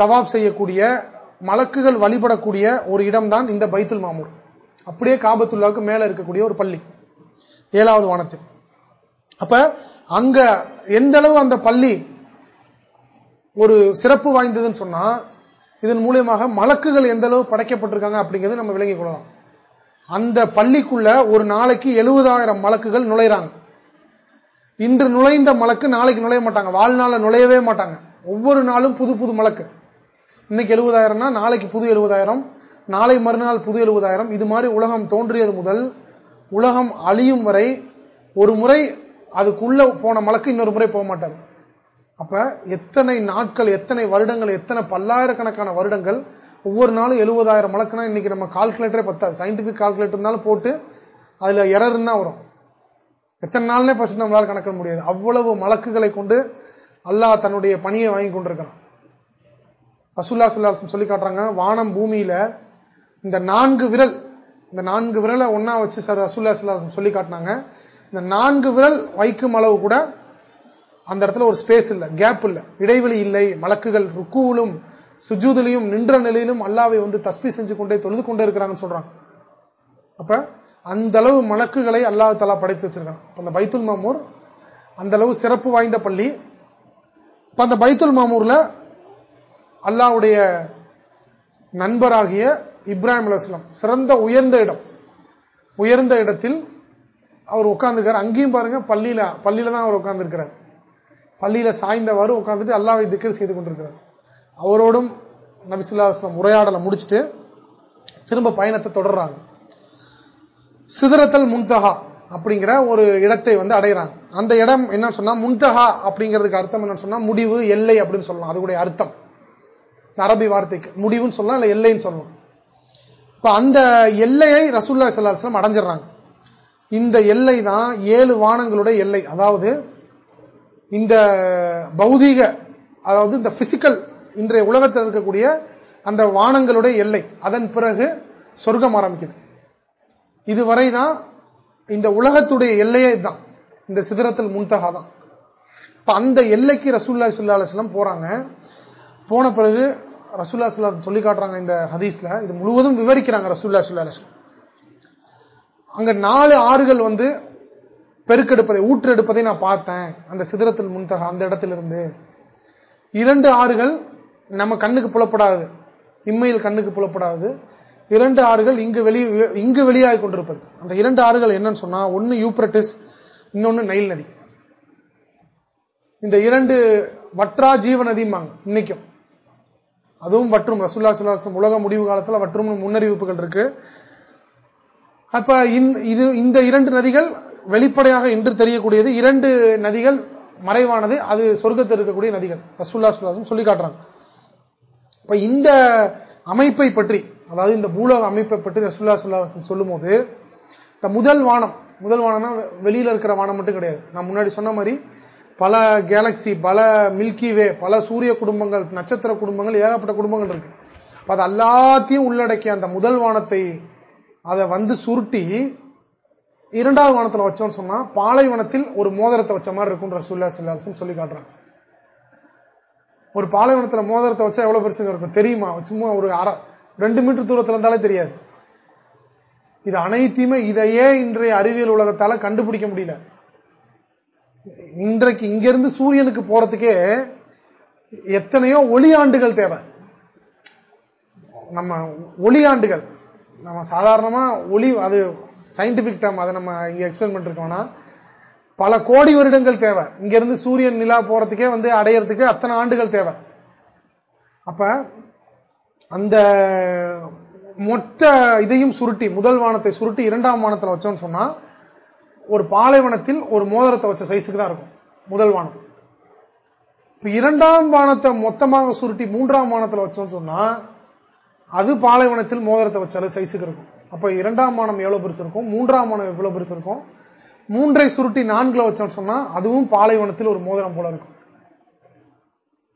தவாப் செய்யக்கூடிய மலக்குகள் வழிபடக்கூடிய ஒரு இடம்தான் இந்த பைத்துல் மாமூர். அப்படியே காபத்துல்லாவுக்கு மேல இருக்கக்கூடிய ஒரு பள்ளி ஏழாவது வானத்தில். அப்ப அங்க எந்த அளவு அந்த பள்ளி ஒரு சிறப்பு வாய்ந்ததுன்னு சொன்னா இதன் மூலியமாக மலக்குகள் எந்த அளவு படைக்கப்பட்டிருக்காங்க அப்படிங்கிறது நம்ம விளங்கிக் கொள்ளலாம். அந்த பள்ளிக்குள்ள ஒரு நாளைக்கு எழுபதாயிரம் மலக்குகள் நுழைறாங்க இன்று நுழைந்த மலக்கு நாளைக்கு நுழைய மாட்டாங்க. வாழ்நாள நுழையவே மாட்டாங்க. ஒவ்வொரு நாளும் புது புது மலக்கு. இன்னைக்கு எழுபதாயிரம்னா நாளைக்கு புது எழுபதாயிரம் நாளை மறுநாள் புது எழுபதாயிரம். இது மாதிரி உலகம் தோன்றியது முதல் உலகம் அழியும் வரை ஒரு முறை அதுக்குள்ள போன மலக்கு இன்னொரு முறை போக மாட்டார். அப்ப எத்தனை நாட்கள் எத்தனை வருடங்கள் எத்தனை பல்லாயிரக்கணக்கான வருடங்கள் ஒவ்வொரு நாளும் எழுபதாயிரம் மலக்குனா இன்னைக்கு நம்ம கால்குலேட்டரே பத்தாது. சயின்டிபிக் கால்குலேட்டர் இருந்தாலும் போட்டு அதுல எரர் தான் வரும். எத்தனை நாள்னே ஃபர்ஸ்ட் நம்மளால கணக்கிட முடியாது. அவ்வளவு மலக்குகளை கொண்டு அல்லாஹ் தன்னுடைய பணியை வாங்கி கொண்டிருக்கிறான். ரசூல்லா சுல்லாசம் சொல்லி காட்டுறாங்க வானம் பூமியில இந்த நான்கு விரல் இந்த நான்கு விரலை ஒன்னா வச்சு சார் ரசூல்லா சுல்லாசம் சொல்லி காட்டினாங்க. இந்த நான்கு விரல் வைக்கும் அளவு கூட அந்த இடத்துல ஒரு ஸ்பேஸ் இல்லை கேப் இல்லை. இடைவெளி இல்லை. மலக்குகள் ருக்குவிலும் சுஜூதிலையும் நின்ற நிலையிலும் அல்லாவை வந்து தஸ்பி செஞ்சு கொண்டே தொழுது கொண்டே இருக்கிறாங்கன்னு சொல்றாங்க. அப்ப அந்த அளவு மலக்குகளை அல்லாஹ் தலா படைத்து வச்சிருக்காங்க. அந்த பைத்துல் மாமூர் அந்த அளவு சிறப்பு வாய்ந்த பள்ளி. இப்ப அந்த பைத்துல் மாமூர்ல அல்லாவுடைய நண்பராகிய இப்ராஹிம் அலுவலாம் சிறந்த உயர்ந்த இடம். உயர்ந்த இடத்தில் அவர் உட்கார்ந்துருக்காரு. அங்கேயும் பாருங்க பள்ளியில பள்ளியில தான் அவர் உட்கார்ந்துருக்கிறார். பள்ளியில சாய்ந்தவாறு உட்கார்ந்துட்டு அல்லாவை திக்கர் செய்து கொண்டிருக்கிறார். அவரோடும் நபிசுல்லா உரையாடலை முடிச்சுட்டு திரும்ப பயணத்தை தொடர்றாங்க. சிதறத்தல் முன்தகா அப்படிங்கிற ஒரு இடத்தை வந்து அடைகிறாங்க. அந்த இடம் என்ன சொன்னா முன்தகா அப்படிங்கிறதுக்கு அர்த்தம் என்ன சொன்னா முடிவு எல்லை அப்படின்னு சொல்லலாம். அதுடைய அர்த்தம். அரபி வார்த்தைக்கு முடிவுன்னு சொல்லலாம் இல்ல எல்லைன்னு சொல்லலாம். இப்ப அந்த எல்லையை ரசூல்லா சல்லாஸ்லாம் அடைஞ்சிடறாங்க. இந்த எல்லை தான் ஏழு வானங்களுடைய எல்லை. அதாவது இந்த பௌதீக அதாவது இந்த பிசிக்கல் இன்றைய உலகத்தில் இருக்கக்கூடிய அந்த வானங்களுடைய எல்லை அதன் பிறகு சொர்க்கம் ஆரம்பிக்குது. இதுவரைதான் இந்த உலகத்துடைய எல்லையே தான் இந்த சிதறத்தில் முன்தகா தான். இப்ப அந்த எல்லைக்கு ரசூல்லா சுல்லா அலுவலம் போறாங்க. போன பிறகு ரசூல்லா சுல்லா சொல்லி காட்டுறாங்க இந்த ஹதீஸ்ல. இது முழுவதும் விவரிக்கிறாங்க ரசூல்லா சுல்லா அலுவலம் அங்க நாலு ஆறுகள் வந்து பெருக்கெடுப்பதை ஊற்றெடுப்பதை நான் பார்த்தேன். அந்த சிதறத்தில் முன்தகா அந்த இடத்திலிருந்து. இரண்டு ஆறுகள் நம்ம கண்ணுக்கு புலப்படாது. இம்மையில் கண்ணுக்கு புலப்படாது. இரண்டு ஆறுகள் இங்கு வெளி இங்கு வெளியாகி கொண்டிருப்பது. அந்த இரண்டு ஆறுகள் என்னன்னு சொன்னா ஒன்னு யூப்ரட்டிஸ் இன்னொன்னு நைல் நதி. இந்த இரண்டு வற்றா ஜீவ நதிம்பாங்க இன்னைக்கும். அதுவும் வற்றும். ரசுல்லா சுல்லாசம் உலக முடிவு காலத்துல வற்றும் முன்னறிவிப்புகள் இருக்கு. அப்ப இது இந்த இரண்டு நதிகள் வெளிப்படையாக இன்று தெரியக்கூடியது இரண்டு நதிகள் மறைவானது அது சொர்க்கத்தில் இருக்கக்கூடிய நதிகள். ரசுல்லா சுல்லாசம் சொல்லி காட்டுறாங்க. இப்ப இந்த அமைப்பை பற்றி அதாவது இந்த பூலோக அமைப்பை பற்றி ரசுல்லா சுல்லாசம் சொல்லும் போது இந்த முதல் வானம் முதல் வானம்னா வெளியில இருக்கிற வானம் மட்டும் கிடையாது. நான் முன்னாடி சொன்ன மாதிரி பல கேலக்சி பல மில்கி வே பல சூரிய குடும்பங்கள் நட்சத்திர குடும்பங்கள் ஏகப்பட்ட குடும்பங்கள் இருக்கு. அது எல்லாத்தையும் உள்ளடக்கிய அந்த முதல் வானத்தை அதை வந்து சுருட்டி இரண்டாவது வானத்துல வச்சோம்னு சொன்னா பாலைவனத்தில் ஒரு மோதிரத்தை வச்ச மாதிரி இருக்கும்ன்ற சூழ்நிலை சொல்லாசன் சொல்லி காட்டுறாங்க. ஒரு பாலைவனத்துல மோதிரத்தை வச்சா எவ்வளவு பெருசுங்க இருக்கும் தெரியுமா? சும்மா ஒரு அரை ரெண்டு மீட்டர் தூரத்துல இருந்தாலே தெரியாது. இது அனைத்தையுமே இதையே இன்றைய அறிவியல் உலகத்தால கண்டுபிடிக்க முடியல. இன்றைக்கு இங்கிருந்து சூரியனுக்கு போறதுக்கே எத்தனையோ ஒளியாண்டுகள் தேவை. நம்ம ஒளியாண்டுகள் நம்ம சாதாரணமா ஒளி அது சயின்டிபிக் டேம் அதை நம்ம இங்க எக்ஸ்பிளைன் பண்ணிருக்கோம்னா பல கோடி வருடங்கள் தேவை. இங்க இருந்து சூரியன் நிலா போறதுக்கே வந்து அடையறதுக்கு அத்தனை ஆண்டுகள் தேவை. அப்ப அந்த மொத்த இதையும் சுருட்டி முதல் வானத்தை சுருட்டி இரண்டாம் வானத்தில் வச்சோம்னு சொன்னா ஒரு பாலைவனத்தில் ஒரு மோதிரத்தை வச்ச சைஸுக்கு தான் இருக்கும் முதல் வானம். இப்ப இரண்டாம் வானத்தை மொத்தமாக சுருட்டி மூன்றாம் வானத்தில் வச்சோம்னு சொன்னா அது பாலைவனத்தில் மோதிரத்தை வச்சாலும் சைஸுக்கு இருக்கும். அப்ப இரண்டாம் மானம் எவ்வளவு பெருசு இருக்கும்? மூன்றாம் மானம் எவ்வளவு பெருசு இருக்கும்? மூன்றை சுருட்டி நான்குல வச்சோம்னு சொன்னா அதுவும் பாலைவனத்தில் ஒரு மோதிரம் போல இருக்கும்.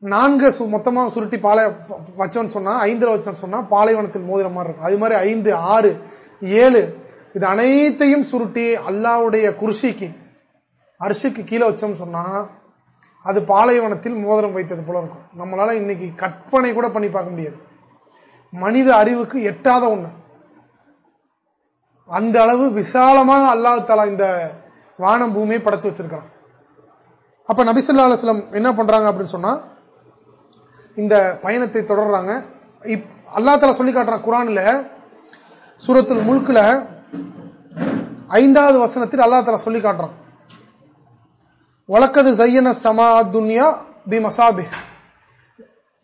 நான்கு மொத்தமா சுருட்டி பாலை வச்சோம்னு சொன்னா ஐந்துல வச்சோம்னு சொன்னா பாலைவனத்தில் மோதிரம் மாதிரி இருக்கும். அது மாதிரி ஐந்து ஆறு ஏழு இது அனைத்தையும் சுருட்டி அல்லாவுடைய குருஷிக்கு அரிசிக்கு கீழே வச்சோம்னு சொன்னா அது பாலைவனத்தில் மோதிரம் வைத்தது போல இருக்கும். நம்மளால இன்னைக்கு கற்பனை கூட பண்ணி பார்க்க முடியாது. மனித அறிவுக்கு எட்டாத ஒண்ணு. அந்த அளவு விசாலமாக அல்லாஹ் தலா இந்த வானம் பூமியை படைச்சு வச்சிருக்கிறான். அப்ப நபிசுல்லா அலுவலம் என்ன பண்றாங்க அப்படின்னு சொன்னா இந்த பயணத்தை தொடர்றாங்க. அல்லா தலா சொல்லி காட்டுறான் குரான்ல சூரத்தில் முழுக்குல ஐந்தாவது வசனத்தில் அல்லா தலா சொல்லி காட்டுறான். வழக்கது ஜையன சமா துன்யா பி மசாபி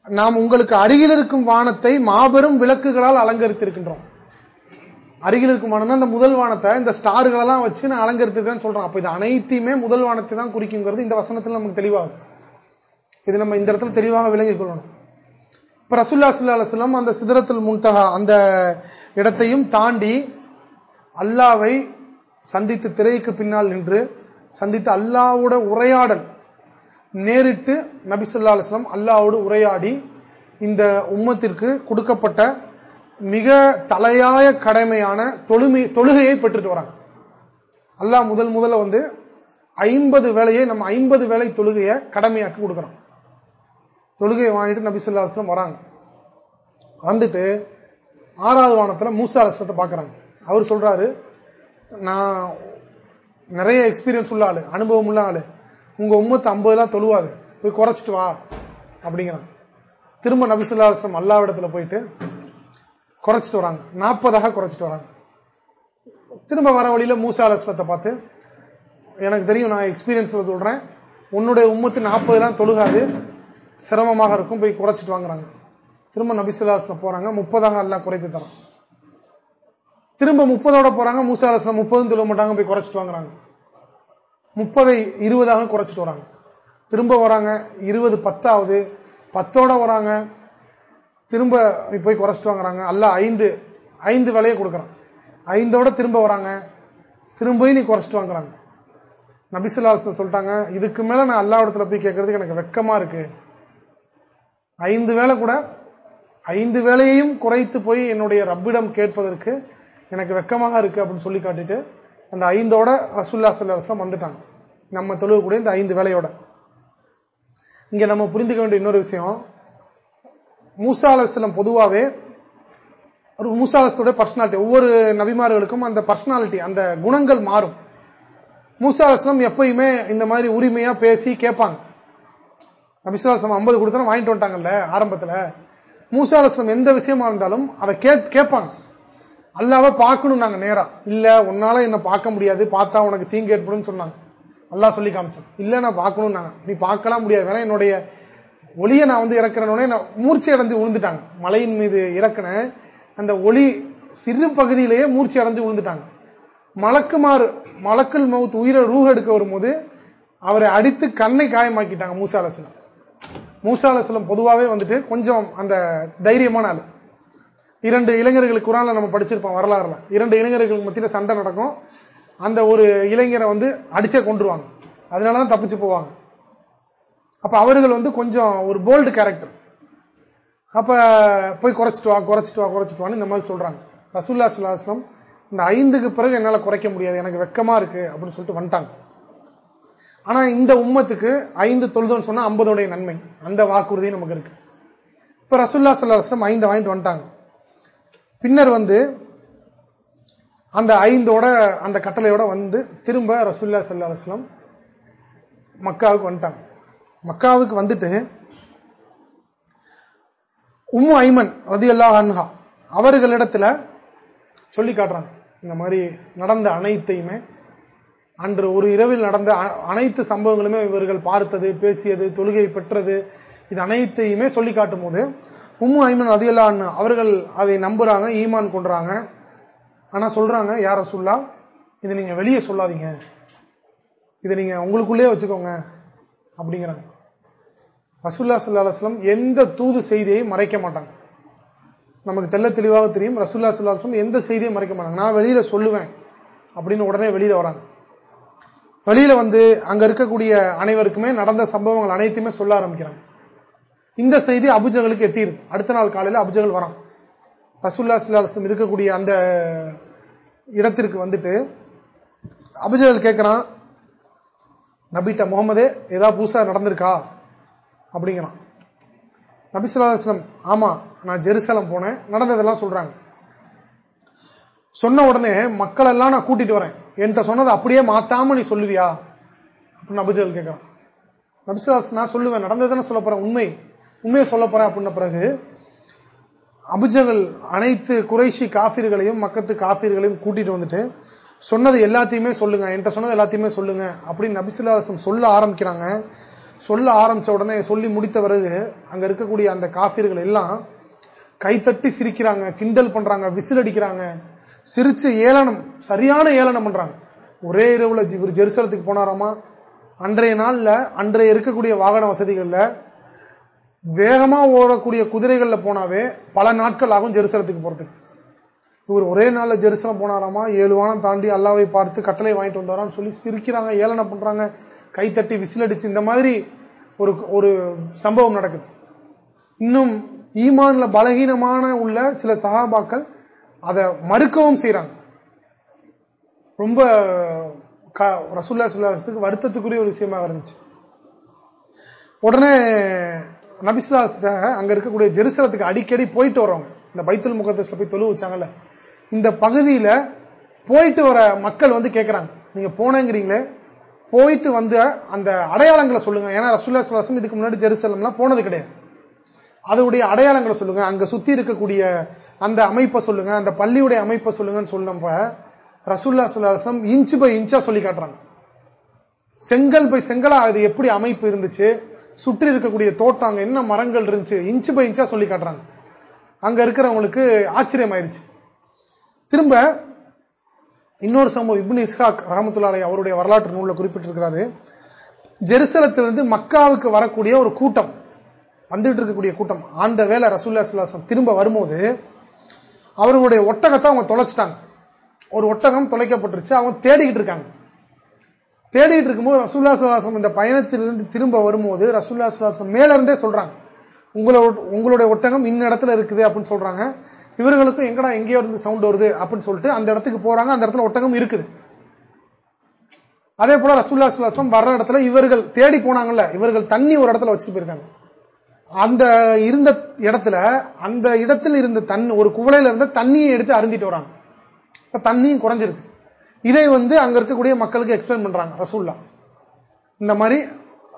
நாம் உங்களுக்கு அருகில் இருக்கும் வானத்தை மாபெரும் விளக்குகளால் அலங்கரித்திருக்கின்றோம். அருகில் இருக்கும் வானம் இந்த முதல் வானத்தை இந்த ஸ்டார்களெல்லாம் வச்சு நான் அலங்கரித்திருக்கேன்னு சொல்றேன் அப்ப இது அனைத்தையுமே முதல் வானத்தை தான் குறிக்குங்கிறது இந்த வசனத்தில் நமக்கு தெளிவாகும் இது நம்ம இந்த இடத்துல தெளிவாக விளங்கிக் கொள்ளணும். இப்ப ரசுல்லா சுல்லா அலுவலம் அந்த சிதறத்தில் முன்தகா அந்த இடத்தையும் தாண்டி அல்லாவை சந்தித்து திரைக்கு பின்னால் நின்று சந்தித்து அல்லாவோட உரையாடல் நேரிட்டு நபிசுல்லா அலுவலம் அல்லாவோடு உரையாடி இந்த உம்மத்திற்கு கொடுக்கப்பட்ட மிக தலையாய கடமையான தொழுமை தொழுகையை பெற்றுட்டு வராங்க. அல்லாஹ் முதல் முதல்ல வந்து ஐம்பது வேலையை நம்ம ஐம்பது வேலை தொழுகையை கடமையாக்கி கொடுக்குறோம் தொழுகையை வாங்கிட்டு நபி சொல்லா அலுவலம் வராங்க. வந்துட்டு ஆறாவது வானத்தில் மூசா அலுவலத்தை பார்க்குறாங்க. அவர் சொல்றாரு நான் நிறைய எக்ஸ்பீரியன்ஸ் உள்ள ஆளு அனுபவம் உள்ள ஆளு. உங்க உம்மத்தை ஐம்பது எல்லாம் தொழுவாது போய் குறைச்சிட்டு வா அப்படிங்கிறான். திரும்ப நபிசுல்லா அலுவலம் அல்லா போயிட்டு குறைச்சிட்டு வராங்க. நாற்பதாக குறைச்சிட்டு வராங்க. திரும்ப வர வழியில மூசா அலுவலத்தை பார்த்து எனக்கு தெரியும் நான் எக்ஸ்பீரியன்ஸ் சொல்றேன். உன்னுடைய உம்மத்து நாற்பதுலாம் தொழுகாது. சிரமமாக இருக்கும் போய் குறைச்சிட்டு வாங்குறாங்க. திரும்ப நபிசுல்லாஸ்ல போறாங்க. முப்பதாக எல்லாம் குறைத்து தரான். திரும்ப முப்பதோட போறாங்க. மூசா அலுவலம் முப்பதும் தொழுக மாட்டாங்க போய் குறைச்சிட்டு வாங்குறாங்க. முப்பதை இருபதாக குறைச்சிட்டு வராங்க. திரும்ப வராங்க. இருபது பத்தாவது பத்தோட வராங்க. திரும்ப போய் குறைச்சிட்டு வாங்குறாங்க. அல்ல ஐந்து ஐந்து விலையை கொடுக்குறான். ஐந்தோட திரும்ப வராங்க. திரும்ப நீ குறைச்சிட்டு வாங்குறாங்க. நபிசுல்லா சொல்லிட்டாங்க இதுக்கு மேல நான் அல்லா இடத்துல போய் கேட்கறதுக்கு எனக்கு வெக்கமா இருக்கு. ஐந்து வேலை கூட ஐந்து வேலையையும் குறைத்து போய் என்னுடைய ரப்பிடம் கேட்பதற்கு எனக்கு வெக்கமாக இருக்கு அப்படின்னு சொல்லி காட்டிட்டு அந்த ஐந்தோட ரசுல்லா சல்லாஸ்லாம் வந்துட்டாங்க. நம்ம தொழுகக்கூடிய இந்த ஐந்து வேலையோட இங்க நம்ம புரிந்துக்க வேண்டிய இன்னொரு விஷயம் மூசா பொதுவாகவே பொதுவாவே மூசா அலசத்துடைய பர்சனாலிட்டி ஒவ்வொரு நபிமார்களுக்கும் அந்த பர்சனாலிட்டி அந்த குணங்கள் மாறும். மூசா எப்பயுமே இந்த மாதிரி உரிமையா பேசி கேட்பாங்க. நபிசுலாசம் ஐம்பது கொடுத்தா வாங்கிட்டு வந்துட்டாங்கல்ல ஆரம்பத்துல. மூசா அலுவலம் எந்த விஷயமா இருந்தாலும் அதை கேட்பாங்க. அல்லாவ பார்க்கணும் நாங்க நேரா. இல்ல உன்னால என்ன பார்க்க முடியாது பார்த்தா உனக்கு தீங்கு ஏற்படும் சொன்னாங்க. அல்லா சொல்லி காமிச்சேன். இல்ல நான் பார்க்கணும் நாங்க நீ பார்க்கலாம் முடியாது. வேணா என்னுடைய ஒளியை நான் வந்து இறக்குறனே நான் மூர்ச்சி அடைஞ்சு விழுந்துட்டாங்க. மலையின் மீது இறக்குன அந்த ஒளி சிறு பகுதியிலேயே மூர்ச்சி அடைஞ்சு விழுந்துட்டாங்க. மலக்குமாறு மலக்குள் மவுத் உயிரை ரூஹ எடுக்க வரும்போது அவரை அடித்து கண்ணை காயமாக்கிட்டாங்க மூசாலசலம் மூசாலசலம் பொதுவாகவே வந்துட்டு கொஞ்சம் அந்த தைரியமான ஆளு. இரண்டு இளைஞர்களுக்கு குரான்ல நம்ம படிச்சிருப்போம் வரலாறுல. இரண்டு இளைஞர்களுக்கு மத்தியில சண்டை நடக்கும். அந்த ஒரு இளைஞரை வந்து அடிச்சே கொண்டுருவாங்க அதனாலதான் தப்பிச்சு போவாங்க. அப்ப அவர்கள் வந்து கொஞ்சம் ஒரு போல்டு கேரக்டர் அப்ப போய் குறைச்சிட்டு வா குறைச்சிட்டு வா குறைச்சிட்டு வான்னு இந்த மாதிரி சொல்றாங்க. ரசூல்லா சுல்லாஸ்லம் இந்த ஐந்துக்கு பிறகு என்னால குறைக்க முடியாது எனக்கு வெக்கமா இருக்கு அப்படின்னு சொல்லிட்டு வந்துட்டாங்க. ஆனா இந்த உம்மத்துக்கு ஐந்து தொழுதுன்னு சொன்னா ஐம்பதோடைய நன்மை. அந்த வாக்குறுதி நமக்கு இருக்கு. இப்ப ரசுல்லா சுல்லாஸ்லம் ஐந்து வாங்கிட்டு வந்துட்டாங்க. பின்னர் வந்து அந்த ஐந்தோட அந்த கட்டளையோட வந்து திரும்ப ரசுல்லா சல்லா மக்காவுக்கு வந்துட்டாங்க. மக்காவுக்கு வந்துட்டு உம்மு ஐமன் ரதி அல்லா அன்ஹா அவர்களிடத்துல சொல்லி காட்டுறாங்க. இந்த மாதிரி நடந்த அனைத்தையுமே அன்று ஒரு இரவில் நடந்த அனைத்து சம்பவங்களுமே இவர்கள் பார்த்தது பேசியது தொழுகை பெற்றது இது அனைத்தையுமே சொல்லி காட்டும் போது உம்மு ஐமன் ரதியல்லா அவர்கள் அதை நம்புறாங்க ஈமான் கொண்டுறாங்க ஆனா சொல்றாங்க யார சொல்லா இதை நீங்க வெளியே சொல்லாதீங்க. இதை நீங்க உங்களுக்குள்ளே வச்சுக்கோங்க. அப்படிங்கிறாங்க. ரசூல்லா சல்லாஹம் எந்த தூது செய்தியை மறைக்க மாட்டாங்க. நமக்கு தெல்ல தெளிவாக தெரியும் ரசூல்லா சல்லாஹம் எந்த செய்தியை மறைக்க மாட்டாங்க. நான் வெளியில சொல்லுவேன் அப்படின்னு உடனே வெளியில வராங்க. வெளியில வந்து அங்க இருக்கக்கூடிய அனைவருக்குமே நடந்த சம்பவங்கள் அனைத்துமே சொல்ல ஆரம்பிக்கிறாங்க. இந்த செய்தி அபுஜகளுக்கு எட்டிருது அடுத்த நாள் காலையில் அபுஜகள் வரான். ரசூல்லா சுல்லாஸ்லம் இருக்கக்கூடிய அந்த இடத்திற்கு வந்துட்டு அபுஜகள் கேட்கிறான் நபிட்ட முகமதே ஏதாவது புதுசா நடந்திருக்கா? அப்படிங்கிறான். நபிசுல்லாஸ்லம் ஆமா நான் ஜெருசலம் போனேன் நடந்ததெல்லாம் சொல்றாங்க. சொன்ன உடனே மக்கள் எல்லாம் நான் கூட்டிட்டு வரேன். என்கிட்ட சொன்னதை அப்படியே மாத்தாம நீ சொல்லுவியா? அப்படின்னு அபுஜல் கேட்கிறான் நபிசுல்லாஸ் நான் சொல்லுவேன் நடந்ததுன்னு சொல்ல போறேன் உண்மை. உண்மையை சொல்ல போறேன் அப்படின்ன பிறகு அபுஜகள் அனைத்து குறைஷி காஃபிர்களையும் மக்கத்து காஃபிர்களையும் கூட்டிட்டு வந்துட்டு சொன்னது எல்லாத்தையுமே சொல்லுங்க என்கிட்ட சொன்னது எல்லாத்தையுமே சொல்லுங்க அப்படின்னு நபிசுல்லாசம் சொல்ல ஆரம்பிக்கிறாங்க. சொல்ல ஆரம்பிச்ச உடனே சொல்லி முடித்த பிறகு அங்க இருக்கக்கூடிய அந்த காஃபிர்கள் எல்லாம் கைத்தட்டி சிரிக்கிறாங்க கிண்டல் பண்றாங்க விசில் அடிக்கிறாங்க. சிரிச்சு ஏளனம் சரியான ஏளனம் பண்றாங்க. ஒரே இரவுல இவர் ஜெருசலத்துக்கு போனாராமா? அன்றைய நாள்ல அன்றைய இருக்கக்கூடிய வாகன வசதிகள்ல வேகமா ஓடக்கூடிய குதிரைகள்ல போனாவே பல நாட்கள் ஆகும் ஜெருசலத்துக்கு போறதுக்கு. இவர் ஒரே நாள்ல ஜெருசலம் போனாராமா? ஏழு வானம் தாண்டி அல்லாவை பார்த்து கட்டளை வாங்கிட்டு வந்தாரான்னு சொல்லி சிரிக்கிறாங்க ஏளனம் பண்றாங்க. கைத்தட்டி விசில் அடிச்சு இந்த மாதிரி ஒரு ஒரு சம்பவம் நடக்குது. இன்னும் ஈமான்ல பலகீனமான உள்ள சில சகாபாக்கள் அதை மறுக்கவும் செய்யறாங்க ரொம்ப ரசுல்லா சுல்லாசத்துக்கு வருத்தத்துக்குரிய ஒரு விஷயமாக இருந்துச்சு. உடனே நபிசுல்லா அங்க இருக்கக்கூடிய ஜெருசலத்துக்கு அடிக்கடி போயிட்டு வர்றவங்க. இந்த பைத்தல் முகத்தில போய் தொழு வச்சாங்கல்ல. இந்த பகுதியில போயிட்டு வர மக்கள் வந்து கேட்குறாங்க நீங்க போனேங்கிறீங்களே போயிட்டு வந்து அந்த அடையாளங்களை சொல்லுங்க. ஏன்னா ரசுல்லா சுல்லாசம் இதுக்கு முன்னாடி ஜெருசலம்லாம் போனது கிடையாது. அதனுடைய அடையாளங்களை சொல்லுங்க. அங்க சுத்தி இருக்கக்கூடிய அந்த அமைப்பை சொல்லுங்க. அந்த பள்ளியுடைய அமைப்பை சொல்லுங்கன்னு சொன்னப்ப ரசுல்லா சுல்லாசம் இன்ச்சு பை இன்ச்சா சொல்லி காட்டுறாங்க. செங்கல் பை செங்கலா அது எப்படி அமைப்பு இருந்துச்சு? சுற்றி இருக்கக்கூடிய தோட்டம் அங்க என்ன மரங்கள் இருந்துச்சு? இன்ச்சு பை இன்ச்சா சொல்லி காட்டுறாங்க. அங்க இருக்கிறவங்களுக்கு ஆச்சரியம் ஆயிடுச்சு திரும்ப இன்னொரு சம்பவம் இப்னு இஸ்ஹாக் ரஹமத்துல்லாலை அவருடைய வரலாற்று நூலில் குறிப்பிட்டிருக்கிறாரு. ஜெருசலத்திலிருந்து மக்காவுக்கு வரக்கூடிய ஒரு கூட்டம் வந்துட்டு இருக்கக்கூடிய கூட்டம் அந்த வேலை ரசூல்லா சுல்லாசம் திரும்ப வரும்போது அவர்களுடைய ஒட்டகத்தை அவங்க தொலைச்சிட்டாங்க. ஒரு ஒட்டகம் தொலைக்கப்பட்டுருச்சு அவங்க தேடிக்கிட்டு இருக்காங்க. தேடிக்கிட்டு இருக்கும்போது ரசூல்லா சுல்லாசம் இந்த பயணத்திலிருந்து திரும்ப வரும்போது ரசூல்லா சுல்லாசம் மேல இருந்தே சொல்றாங்க. உங்களோட உங்களுடைய ஒட்டகம் இன்ன இடத்துல இருக்குது அப்படின்னு சொல்றாங்க. இவர்களுக்கும் எங்கடா எங்கேயோ இருந்து சவுண்ட் வருது அப்படின்னு சொல்லிட்டு அந்த இடத்துக்கு போறாங்க. அந்த இடத்துல ஒட்டகம் இருக்குது. அதே போல ரசூல்லா சுல்லாசம் வர்ற இடத்துல இவர்கள் தேடி போனாங்கல்ல இவர்கள் தண்ணி ஒரு இடத்துல வச்சுட்டு போயிருக்காங்க. அந்த இருந்த இடத்துல அந்த இடத்தில் இருந்த தண்ணி ஒரு குவலையில இருந்த தண்ணியை எடுத்து அருந்திட்டு வராங்க. இப்ப தண்ணியும் குறைஞ்சிருக்கு. இதை வந்து அங்க இருக்கக்கூடிய மக்களுக்கு எக்ஸ்பிளைன் பண்றாங்க ரசூல்லா இந்த மாதிரி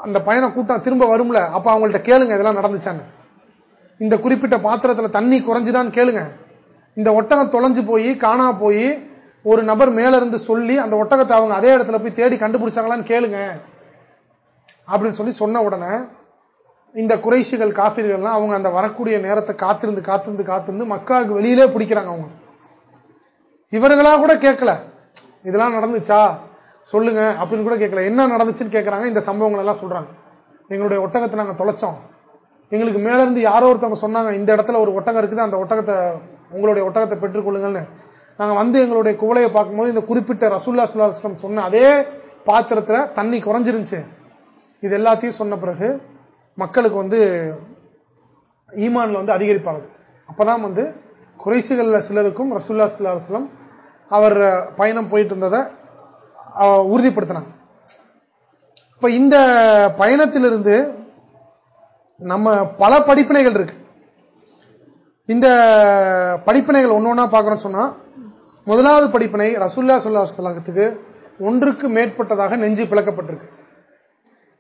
அந்த பயண கூட்டம் திரும்ப வரும்ல அப்ப அவங்கள்ட்ட கேளுங்க இதெல்லாம் நடந்துச்சான்னு. இந்த குறிப்பிட்ட பாத்திரத்துல தண்ணி குறைஞ்சுதான் கேளுங்க. இந்த ஒட்டகம் தொலைஞ்சு போய் காணா போய் ஒரு நபர் மேல இருந்து சொல்லி அந்த ஒட்டகத்தை அவங்க அதே இடத்துல போய் தேடி கண்டுபிடிச்சாங்களான்னு கேளுங்க. அப்படின்னு சொல்லி சொன்ன உடனே இந்த குறைசிகள் காபிர்கள்லாம் அவங்க அந்த வரக்கூடிய நேரத்தை காத்திருந்து காத்திருந்து காத்திருந்து மக்காவுக்கு வெளியிலே பிடிக்கிறாங்க அவங்க. இவர்களா கூட கேட்கல. இதெல்லாம் நடந்துச்சா? சொல்லுங்க அப்படின்னு கூட கேட்கல. என்ன நடந்துச்சுன்னு கேட்கறாங்க. இந்த சம்பவங்கள் எல்லாம் சொல்றாங்க. எங்களுடைய ஒட்டகத்தை நாங்க தொலைச்சோம். எங்களுக்கு மேல இருந்து யாரோ ஒருத்தவங்க சொன்னாங்க இந்த இடத்துல ஒரு ஒட்டகம் இருக்குது அந்த ஒட்டகத்தை உங்களுடைய ஒட்டகத்தை பெற்றுக்கொள்ளுங்கள்னு. நாங்க வந்து எங்களுடைய குவலையை பார்க்கும்போது இந்த குறிப்பிட்ட ரசூல்லா சுல்லாஸ்லம் சொன்ன அதே பாத்திரத்துல தண்ணி குறைஞ்சிருந்துச்சு. இது எல்லாத்தையும் சொன்ன பிறகு மக்களுக்கு வந்து ஈமான்ல வந்து அதிகரிப்பாகுது. அப்பதான் வந்து குறைசிகள்ல சிலருக்கும் ரசூல்லா சுல்லாஸ்லம் அவர் பயணம் போயிட்டு இருந்ததை உறுதிப்படுத்தினாங்க. இப்ப இந்த பயணத்திலிருந்து நம்ம பல படிப்பினைகள் இருக்கு. இந்த படிப்பினைகள் ஒன்னொன்னா பாக்குறோம் சொன்னா முதலாவது படிப்பினை ரசுல்லா சுல்லாத்துக்கு ஒன்றுக்கு மேற்பட்டதாக நெஞ்சு பிளக்கப்பட்டிருக்கு.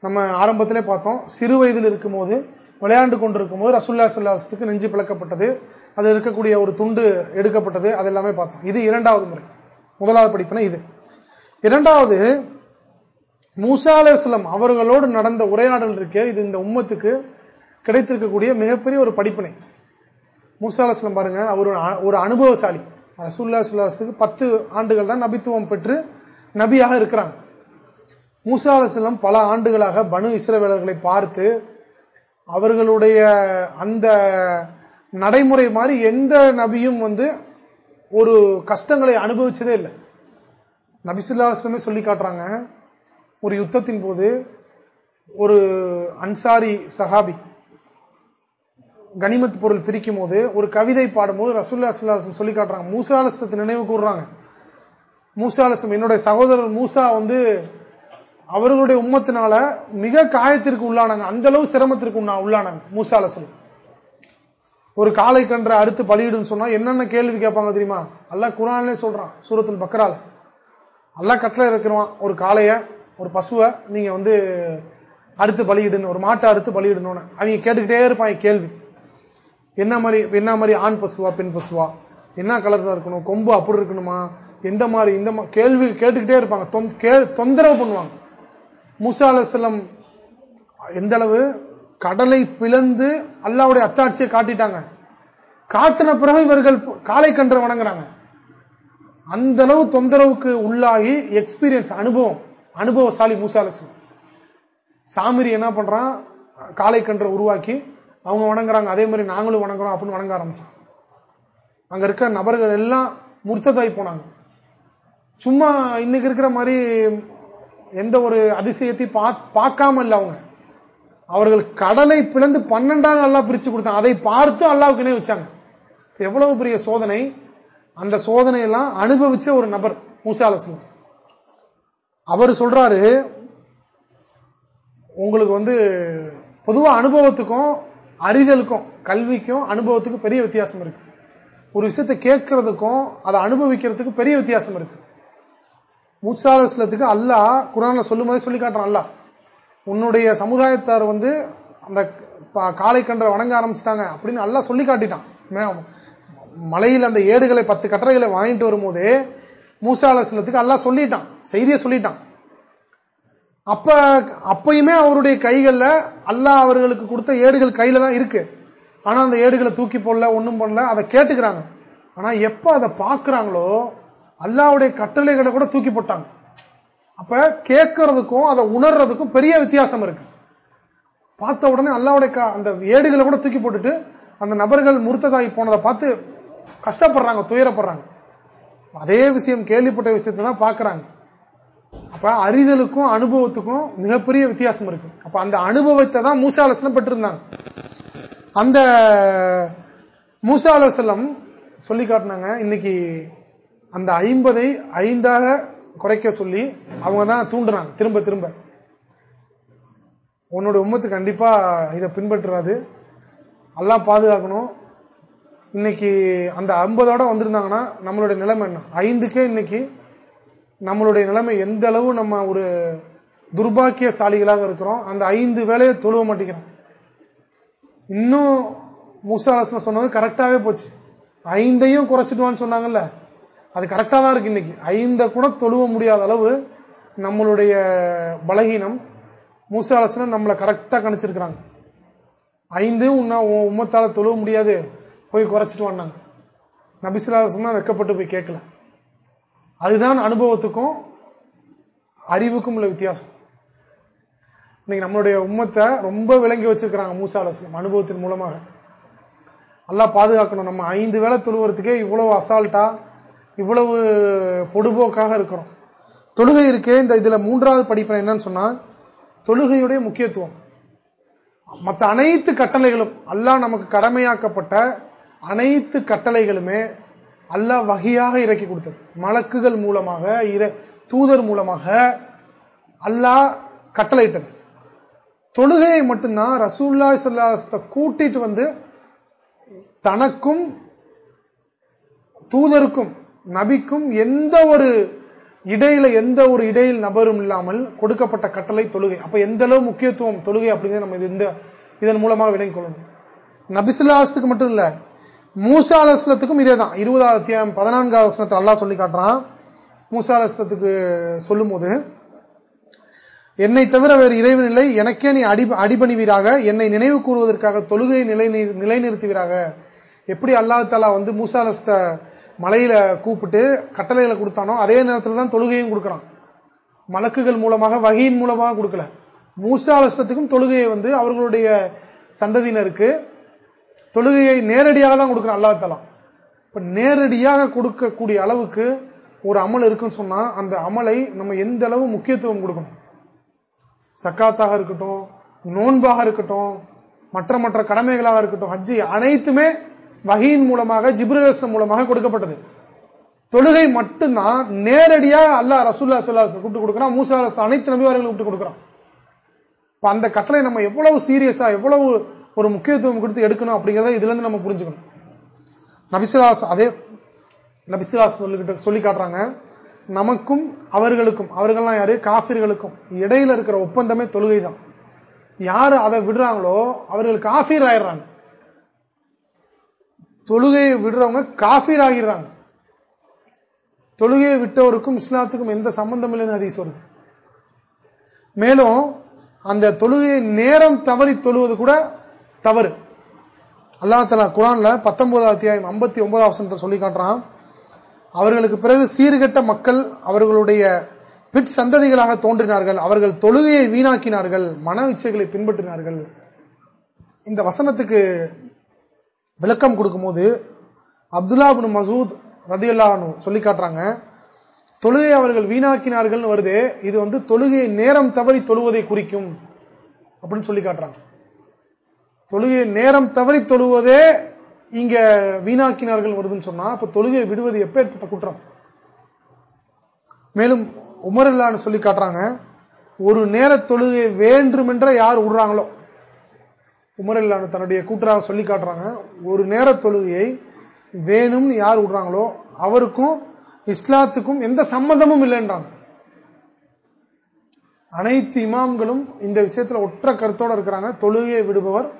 நம்ம ஆரம்பத்திலே பார்த்தோம் சிறு வயதில் இருக்கும் போது விளையாண்டு கொண்டிருக்கும் போது ரசுல்லா சுல்லாசத்துக்கு நெஞ்சு பிளக்கப்பட்டது. அது இருக்கக்கூடிய ஒரு துண்டு எடுக்கப்பட்டது அது எல்லாமே பார்த்தோம். இது இரண்டாவது முறை. முதலாவது படிப்பினை இது. இரண்டாவது மூசா அலுவலம் அவர்களோடு நடந்த உரையாடல் இருக்கே இது இந்த உம்மத்துக்கு கிடைத்திருக்கக்கூடிய மிகப்பெரிய ஒரு படிப்பினை. மூசா அலுவலம் பாருங்க அவர் ஒரு அனுபவசாலி. ரசூல்லா சுல்லாசத்துக்கு பத்து ஆண்டுகள் தான் நபித்துவம் பெற்று நபியாக இருக்கிறாங்க. மூசா அலுவலம் பல ஆண்டுகளாக பனு இஸ்ரவேலர்களை பார்த்து அவர்களுடைய அந்த நடைமுறை மாதிரி எந்த நபியும் வந்து ஒரு கஷ்டங்களை அனுபவிச்சதே இல்லை. நபிசுல்லாஸ்லமே சொல்லி காட்டுறாங்க ஒரு யுத்தத்தின் போது ஒரு அன்சாரி சஹாபி கனிமத் பொருள் பிரிக்கும் போது ஒரு கவிதை பாடும்போது ரசூல்லா சுல்லாசம் சொல்லி காட்டுறாங்க. மூசாலசத்தை நினைவு கூறுறாங்க. மூசாலசம் என்னுடைய சகோதரர் மூசா வந்து அவர்களுடைய உம்மத்தினால மிக காயத்திற்கு உள்ளானாங்க. அந்த அளவு சிரமத்திற்கு உள்ளானாங்க மூசாலசம் ஒரு காலை கன்ற அறுத்து பலியிடுன்னு சொன்னா என்னென்ன கேள்வி கேட்பாங்க தெரியுமா? அல்ல குரானே சொல்றான் சூரத்தில் பக்கரால அல்ல கட்டளை இருக்கிறவான் ஒரு காளைய ஒரு பசுவை நீங்க வந்து அறுத்து பலியிடணும் ஒரு மாட்டை அறுத்து பலியிடணும்னு அவங்க கேட்டுக்கிட்டே இருப்பாங்க கேள்வி. என்ன மாதிரி என்ன மாதிரி ஆண் பசுவா பெண் பசுவா? என்ன கலர்ல இருக்கணும்? கொம்பு அப்படி இருக்கணுமா? எந்த மாதிரி இந்த கேள்வி கேட்டுக்கிட்டே இருப்பாங்க. தொந்தரவு பண்ணுவாங்க. மூசா அலுவலம் எந்த அளவு? கடலை பிளந்து அல்லாவுடைய அத்தாட்சியை காட்டிட்டாங்க. காட்டின பிறகு இவர்கள் காலை கன்று வணங்குறாங்க. அந்த அளவு தொந்தரவுக்கு உள்ளாகி எக்ஸ்பீரியன்ஸ் அனுபவம் அனுபவசாலி மூசா சாமிரி என்ன பண்றான்? காலை கன்றை உருவாக்கி அவங்க வணங்குறாங்க. அதே மாதிரி நாங்களும் வணங்குறோம் அப்படின்னு வணங்க ஆரம்பிச்சான் அங்க இருக்க நபர்கள் எல்லாம் முர்த்ததாய் போனாங்க. சும்மா இன்னைக்கு இருக்கிற மாதிரி எந்த ஒரு அதிசயத்தையும் பார்க்காம இல்ல அவங்க. அவர்கள் கடலை பிளந்து பன்னெண்டாக அல்லா பிரிச்சு கொடுத்தாங்க அதை பார்த்து அல்லாவுக்கு இணை வச்சாங்க. எவ்வளவு பெரிய சோதனை. அந்த சோதனை எல்லாம் அனுபவிச்ச ஒரு நபர் மூசாலசன் அவர் சொல்றாரு உங்களுக்கு வந்து பொதுவா அனுபவத்துக்கும் அறிதலுக்கும் கல்விக்கும் அனுபவத்துக்கும் பெரிய வித்தியாசம் இருக்கு. ஒரு விஷயத்தை கேட்கறதுக்கும் அதை அனுபவிக்கிறதுக்கு பெரிய வித்தியாசம் இருக்கு. மூச்சாலோசனத்துக்கு அல்லாஹ் குரான சொல்லும் போதே சொல்லி காட்டுறான் அல்ல உன்னுடைய சமுதாயத்தார் வந்து அந்த காலை கன்றை வணங்க ஆரம்பிச்சிட்டாங்க அப்படின்னு அல்லா சொல்லி காட்டிட்டான். மலையில் அந்த ஏடுகளை பத்து கட்டளைகளை வாங்கிட்டு வரும்போதே மூசாலோசனத்துக்கு அல்லா சொல்லிட்டான். செய்தியை சொல்லிட்டான். அப்ப அப்பயுமே அவருடைய கைகள்ல அல்லாஹ் அவர்களுக்கு கொடுத்த ஏடுகள் கையில தான் இருக்கு. ஆனா அந்த ஏடுகளை தூக்கி போடல ஒன்னும் பண்ணல அதை கேட்டுக்கிறாங்க. ஆனா எப்ப அதை பாக்குறாங்களோ அல்லாவுடைய கட்டளைகளை கூட தூக்கி போட்டாங்க. அப்ப கேட்கறதுக்கும் அதை உணர்றதுக்கும் பெரிய வித்தியாசம் இருக்கு. பார்த்த உடனே அல்லாவுடைய அந்த ஏடுகளை கூட தூக்கி போட்டுட்டு அந்த நபர்கள் முருத்ததாகி போனதை பார்த்து கஷ்டப்படுறாங்க துயரப்படுறாங்க. அதே விஷயம் கேள்விப்பட்ட விஷயத்தை தான் பாக்குறாங்க அப்ப அறிதலுக்கும் அனுபவத்துக்கும் மிகப்பெரிய வித்தியாசம் இருக்கு. அப்ப அந்த அனுபவத்தை தான் மூசா அலுவலம் பெற்றிருந்தாங்க. அந்த மூசா சொல்லி காட்டினாங்க இன்னைக்கு அந்த ஐம்பதை ஐந்தாக குறைக்க சொல்லி அவங்க தான் தூண்டுறாங்க திரும்ப திரும்ப. உன்னோட உம்மத்து கண்டிப்பா இதை பின்பற்றாது. எல்லாம் பாதுகாக்கணும். இன்னைக்கு அந்த ஐம்பதோட வந்திருந்தாங்கன்னா நம்மளுடைய நிலைமை என்ன? ஐந்துக்கே இன்னைக்கு நம்மளுடைய நிலைமை எந்த அளவு நம்ம ஒரு துர்பாக்கியசாலிகளாக இருக்கிறோம் அந்த ஐந்து வேலையை தொழுவ மாட்டேங்கிறோம் இன்னும் மூசாலசனம் சொன்னது கரெக்டாவே போச்சு. ஐந்தையும் குறைச்சிட்டுவான்னு சொன்னாங்கல்ல. அது கரெக்டா தான் இருக்கு இன்னைக்கு. ஐந்த கூட தொழுவ முடியாத அளவு நம்மளுடைய பலகீனம் மூசாலசனம் நம்மளை கரெக்டா கணிச்சிருக்கிறாங்க. ஐந்து உன்ன உம்மத்தால தொழுவ முடியாது போய் குறைச்சிட்டு வந்தாங்க நபிசுலாலசன் தான் வெக்கப்பட்டு போய் கேட்கல. அதுதான் அனுபவத்துக்கும் அறிவுக்கும் உள்ள வித்தியாசம். இன்னைக்கு நம்மளுடைய உம்மத்தை ரொம்ப விளங்கி வச்சிருக்கிறாங்க மூசா அனுபவத்தின் மூலமாக. நல்லா பாதுகாக்கணும். நம்ம ஐந்து வேலை தொழுவுறதுக்கே இவ்வளவு அசால்ட்டா இவ்வளவு பொடுபோக்காக இருக்கிறோம். தொழுகை இருக்கே இந்த இதுல மூன்றாவது படிப்பு என்னன்னு சொன்னா தொழுகையுடைய முக்கியத்துவம். மற்ற அனைத்து கட்டளைகளும் அல்லா நமக்கு கடமையாக்கப்பட்ட அனைத்து கட்டளைகளுமே அல்லாஹ் வகையாக இறக்கி கொடுத்தது. மலக்குகள் மூலமாக தூதர் மூலமாக அல்லாஹ் கட்டளையிட்டது. தொழுகையை மட்டும்தான் ரசூல்லா சொல்லாசத்தை கூட்டிட்டு வந்து தனக்கும் தூதருக்கும் நபிக்கும் எந்த ஒரு இடையில எந்த ஒரு இடையில் நபரும் இல்லாமல் கொடுக்கப்பட்ட கட்டளை தொழுகை. அப்ப எந்த அளவு முக்கியத்துவம் தொழுகை அப்படிங்கிறது நம்ம இந்த இதன் மூலமாக விளங்கிக் கொள்ளணும். நபிசுல்லாசத்துக்கு மட்டும் இல்ல மூசா இதே தான் இருபதாவது அத்தியாயம் பதினான்காவது வசனத்தை நல்லா சொல்லி காட்டுறான். மூசா சொல்லும் போது என்னை தவிர வேறு இறைவன் இல்லை. எனக்கே நீ அடி அடிபணிவீராக. என்னை நினைவு கூறுவதற்காக தொழுகையை நிலை நிலைநிறுத்துவீராக. எப்படி அல்லாஹ் தாலா வந்து மூசா மலையில கூப்பிட்டு கட்டளைகளை கொடுத்தானோ அதே நேரத்தில் தான் தொழுகையும் கொடுக்குறான். மலக்குகள் மூலமாக வகையின் மூலமாக கொடுக்கல. மூசா தொழுகையை வந்து அவர்களுடைய சந்ததியினருக்கு தொழுகையை நேரடியாக தான் கொடுக்கணும் அல்லா தலா இப்ப நேரடியாக கொடுக்கக்கூடிய அளவுக்கு ஒரு அமல் இருக்குன்னு சொன்னா அந்த அமலை நம்ம எந்த அளவு முக்கியத்துவம் கொடுக்கணும்? சக்காத்தாக இருக்கட்டும் நோன்பாக இருக்கட்டும் மற்ற மற்ற கடமைகளாக இருக்கட்டும் ஹஜ்ஜி அனைத்துமே வகையின் மூலமாக ஜிப்ரேசன் மூலமாக கொடுக்கப்பட்டது. தொழுகை மட்டும்தான் நேரடியாக அல்லாஹ் ரசூல்லா சொல்லா கூப்பிட்டு கொடுக்குறான் மூசா அனைத்து நபிவார்கள் கூப்பிட்டு கொடுக்குறான் அந்த கட்டளை நம்ம எவ்வளவு சீரியஸா எவ்வளவு ஒரு முக்கியத்துவம் கொடுத்து எடுக்கணும் அப்படிங்கறத இதுல இருந்து நம்ம புரிஞ்சுக்கணும். நபிசிலாஸ் அதே நபிசிலாஸ் சொல்லி காட்டுறாங்க. நமக்கும் அவர்களுக்கும் அவர்கள்லாம் யாரு? காஃபிர்களுக்கும் இடையில இருக்கிற ஒப்பந்தமே தொழுகை தான் யாரு அதை விடுறாங்களோ அவர்கள் காஃபீர் ஆயிடுறாங்க. தொழுகையை விடுறவங்க காஃபீர் ஆகிடுறாங்க. தொழுகையை விட்டவருக்கும் இஸ்லாத்துக்கும் எந்த சம்பந்தம் இல்லைன்னு அதை சொல்றது மேலும் அந்த தொழுகையை நேரம் தவறி தொழுவது கூட தவறு. அல்லா தலா குரான்ல பத்தொன்பதாவது அத்தியாயம் ஐம்பத்தி ஒன்பதாம் வசனத்தை சொல்லி காட்டுறான். அவர்களுக்கு பிறகு சீர்கட்ட மக்கள் அவர்களுடைய பிட் சந்ததிகளாக தோன்றினார்கள். அவர்கள் தொழுகையை வீணாக்கினார்கள். மன இச்சைகளை பின்பற்றினார்கள். இந்த வசனத்துக்கு விளக்கம் கொடுக்கும்போது அப்துல்லா பின் மசூத் ரதியல்லானு சொல்லி காட்டுறாங்க. தொழுகை அவர்கள் வீணாக்கினார்கள் வருது. இது வந்து தொழுகையை நேரம் தவறி தொழுவதை குறிக்கும் அப்படின்னு சொல்லி காட்டுறாங்க. தொழுகையை நேரம் தவறி தொழுவதே இங்க வீணாக்கினார்கள் வருதுன்னு சொன்னா அப்ப தொழுகையை விடுவது எப்பேற்பட்ட குற்றம்? மேலும் உமரில்லான்னு சொல்லி காட்டுறாங்க ஒரு நேர தொழுகை வேண்டுமென்ற யார் விடுறாங்களோ? உமரில்லான்னு தன்னுடைய கூற்றாக சொல்லி காட்டுறாங்க ஒரு நேர தொழுகையை வேணும்னு யார் விடுறாங்களோ அவருக்கும் இஸ்லாத்துக்கும் எந்த சம்மந்தமும் இல்லைன்றாங்க. அனைத்து இமாம்களும் இந்த விஷயத்துல ஒற்ற கருத்தோட இருக்கிறாங்க தொழுகையை விடுபவர்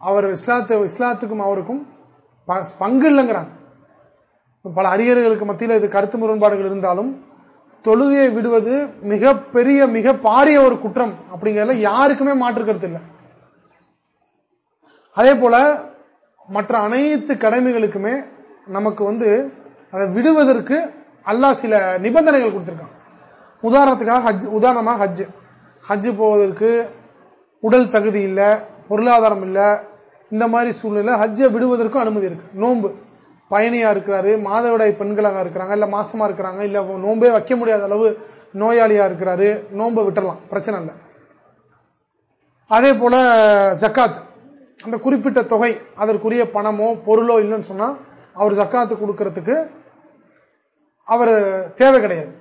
அவர் இஸ்லாத்து இஸ்லாத்துக்கும் அவருக்கும் பங்கு இல்லைங்கிறாங்க. பல அறிஞர்களுக்கு மத்தியில் இது கருத்து முரண்பாடுகள் இருந்தாலும் தொழுகையை விடுவது மிக பெரிய மிக பாரிய ஒரு குற்றம் அப்படிங்கறதுல யாருக்குமே மாற்றுக்கிறது இல்லை. அதே போல மற்ற அனைத்து கடமைகளுக்குமே நமக்கு வந்து அதை விடுவதற்கு அல்லாஹ் சில நிபந்தனைகள் கொடுத்திருக்கான். உதாரணத்துக்காக ஹஜ் உதாரணமாக ஹஜ். ஹஜ் போவதற்கு உடல் தகுதி இல்லை பொருளாதாரம் இல்லை இந்த மாதிரி சூழ்நிலை ஹஜ்ஜை விடுவதற்கும் அனுமதி இருக்கு. நோன்பு. பயணியா இருக்கிறாரு மாதவிடாய் பெண்களாக இருக்கிறாங்க இல்ல மாசமா இருக்கிறாங்க இல்ல நோன்பே வைக்க முடியாத அளவு நோயாளியா இருக்கிறாரு நோன்பை விட்டுறலாம் பிரச்சனை இல்லை. அதே போல ஜக்காத். அந்த குறிப்பிட்ட தொகை அதற்குரிய பணமோ பொருளோ இல்லைன்னு சொன்னா அவர் ஜக்காத்து கொடுக்கறதுக்கு அவர் தேவை கிடையாது.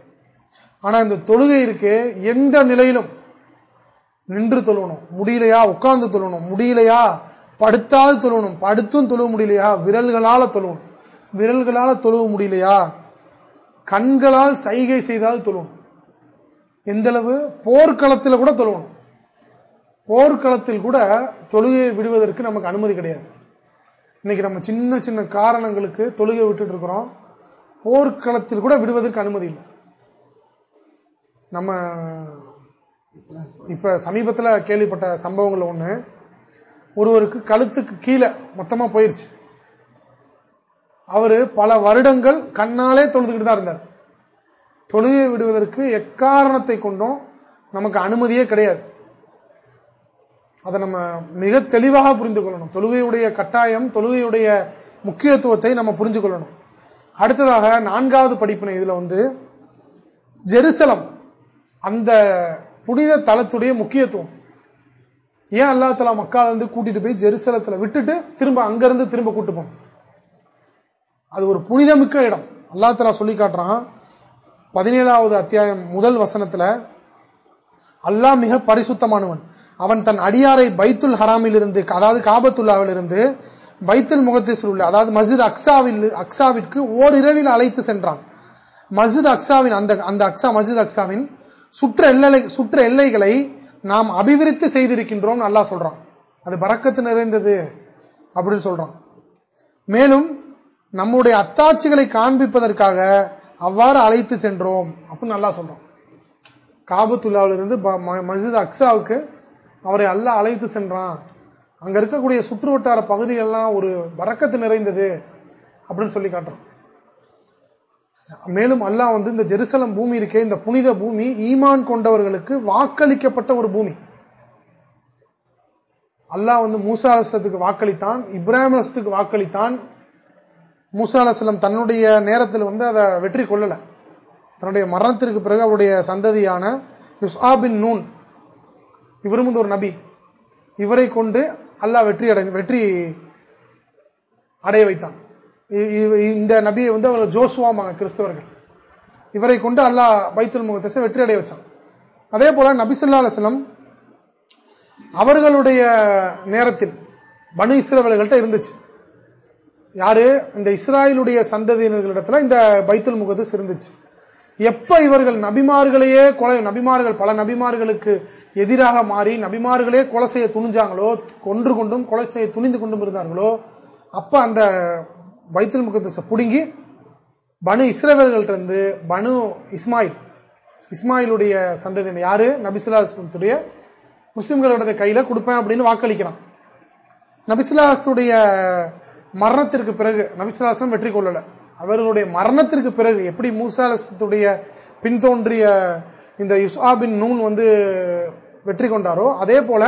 ஆனா இந்த தொழுகை இருக்கு எந்த நிலையிலும் நின்று தொழணும். முடியலையா? உட்கார்ந்து தொழணும். முடியலையா? படுத்தாது தொழணும். படுத்தும் தொழுவ முடியலையா? விரல்களால தொழணும். விரல்களால தொழுவ முடியலையா? கண்களால் சைகை செய்தால் தொழணும். எந்த அளவு போர்க்களத்தில் கூட தொழுவணும் போர்க்களத்தில் கூட தொழுகையை விடுவதற்கு நமக்கு அனுமதி கிடையாது. இன்னைக்கு நம்ம சின்ன சின்ன காரணங்களுக்கு தொழுகை விட்டுட்டு இருக்கிறோம். போர்க்களத்தில் கூட விடுவதற்கு அனுமதி இல்லை. நம்ம இப்ப சமீபத்தில் கேள்விப்பட்ட சம்பவங்கள் ஒண்ணு ஒருவருக்கு கழுத்துக்கு கீழே மொத்தமா போயிருச்சு. அவரு பல வருடங்கள் கண்ணாலே தொழுதுகிட்டு தான் இருந்தார். தொழுகை விடுவதற்கு எக்காரணத்தை கொண்டும் நமக்கு அனுமதியே கிடையாது. அதை நம்ம மிக தெளிவாக புரிந்து கொள்ளணும். தொழுகையுடைய கட்டாயம் தொழுகையுடைய முக்கியத்துவத்தை நம்ம புரிஞ்சு கொள்ளணும். அடுத்ததாக நான்காவது படிப்பினை இதுல வந்து ஜெருசலம் அந்த புனித தளத்துடைய முக்கியத்துவம். ஏன் அல்லா தலா மக்கால இருந்து கூட்டிட்டு போய் ஜெருசலத்துல விட்டுட்டு திரும்ப அங்கிருந்து திரும்ப கூட்டு போகணும் அது ஒரு புனிதமிக்க இடம். அல்லா தலா சொல்லி காட்டுறான் பதினேழாவது அத்தியாயம் முதல் வசனத்துல அல்லாஹ் மிக பரிசுத்தமானவன். அவன் தன் அடியாரை பைத்துல் ஹராமில் இருந்து அதாவது காபத்துல்லாவில் இருந்து பைத்துல் முகத்தை உள்ள அதாவது மஸ்ஜித் அக்ஸாவில் அக்ஸாவிற்கு ஓரிரவில் அழைத்து சென்றான். மஸ்ஜித் அக்ஸாவின் அந்த அந்த அக்ஸா மஸ்ஜித் அக்ஸாவின் சுற்ற எல்லை சுற்ற எல்லைகளை நாம் அபிவிருத்தி செய்திருக்கின்றோம் நல்லா சொல்றான். அது பறக்கத்து நிறைந்தது அப்படின்னு சொல்றான். மேலும் நம்முடைய அத்தாட்சிகளை காண்பிப்பதற்காக அவ்வாறு அழைத்து சென்றோம் அப்படின்னு நல்லா சொல்றோம் காபத்துல்லாவிலிருந்து மசித் அக்ஸாவுக்கு அவரை அல்ல அழைத்து சென்றான். அங்க இருக்கக்கூடிய சுற்று வட்டார பகுதிகள்லாம் ஒரு வரக்கத்து நிறைந்தது அப்படின்னு சொல்லி காட்டுறோம் மேலும் அல்லாஹ் வந்து இந்த ஜெருசலம் பூமி இருக்கே இந்த புனித பூமி ஈமான் கொண்டவர்களுக்கு வாக்களிக்கப்பட்ட ஒரு பூமி. அல்லாஹ் வந்து மூசா வாக்களித்தான் இப்ராஹிம் அலசத்துக்கு வாக்களித்தான். மூசா தன்னுடைய நேரத்தில் வந்து அதை வெற்றி கொள்ளல. தன்னுடைய மரணத்திற்கு பிறகு அவருடைய சந்ததியான யுஸ்ஆபின் நூன் இவரும் வந்து ஒரு நபி. இவரை கொண்டு அல்லாஹ் வெற்றி அடை வெற்றி அடைய வைத்தான். இந்த நபியை வந்து அவர் ஜோசுவாமாங்க கிறிஸ்தவர்கள். இவரை கொண்டு அல்லாஹ் பைத்துல் முகத்தசை வெற்றி அடைய வச்சான். அதே போல நபிசுல்லா அலுவலம் அவர்களுடைய நேரத்தில் பனு இஸ்ரேவர்கள்ட்ட இருந்துச்சு. யாரு? இந்த இஸ்ராயலுடைய சந்ததியினர்களிடத்துல இந்த பைத்துல் முகத்தஸ் இருந்துச்சு. எப்ப இவர்கள் நபிமார்களையே கொலை நபிமார்கள் பல நபிமார்களுக்கு எதிராக மாறி நபிமார்களே கொலை செய்ய துணிஞ்சாங்களோ கொன்று கொண்டும் கொலை செய்ய துணிந்து கொண்டும் இருந்தார்களோ அப்ப அந்த பைத்துல் முகத்தஸ புடுங்கி பனு இஸ்ரேவர்கள்ட்ட இருந்து பனு இஸ்மாயில் இஸ்மாயிலுடைய சந்ததியினர் யாரு? நபிசுல்லாத்துடைய முஸ்லிம்களோட கையில கொடுப்பேன் அப்படின்னு வாக்களிக்கிறான். நபிசுல்லாஸ்துடைய மரணத்திற்கு பிறகு நபிசுல்லாசம் வெற்றி கொள்ளல. அவர்களுடைய மரணத்திற்கு பிறகு எப்படி மூசாலசத்துடைய பின்தோன்றிய இந்த யுஸ்ஆபின் நூன் வந்து வெற்றி கொண்டாரோ அதே போல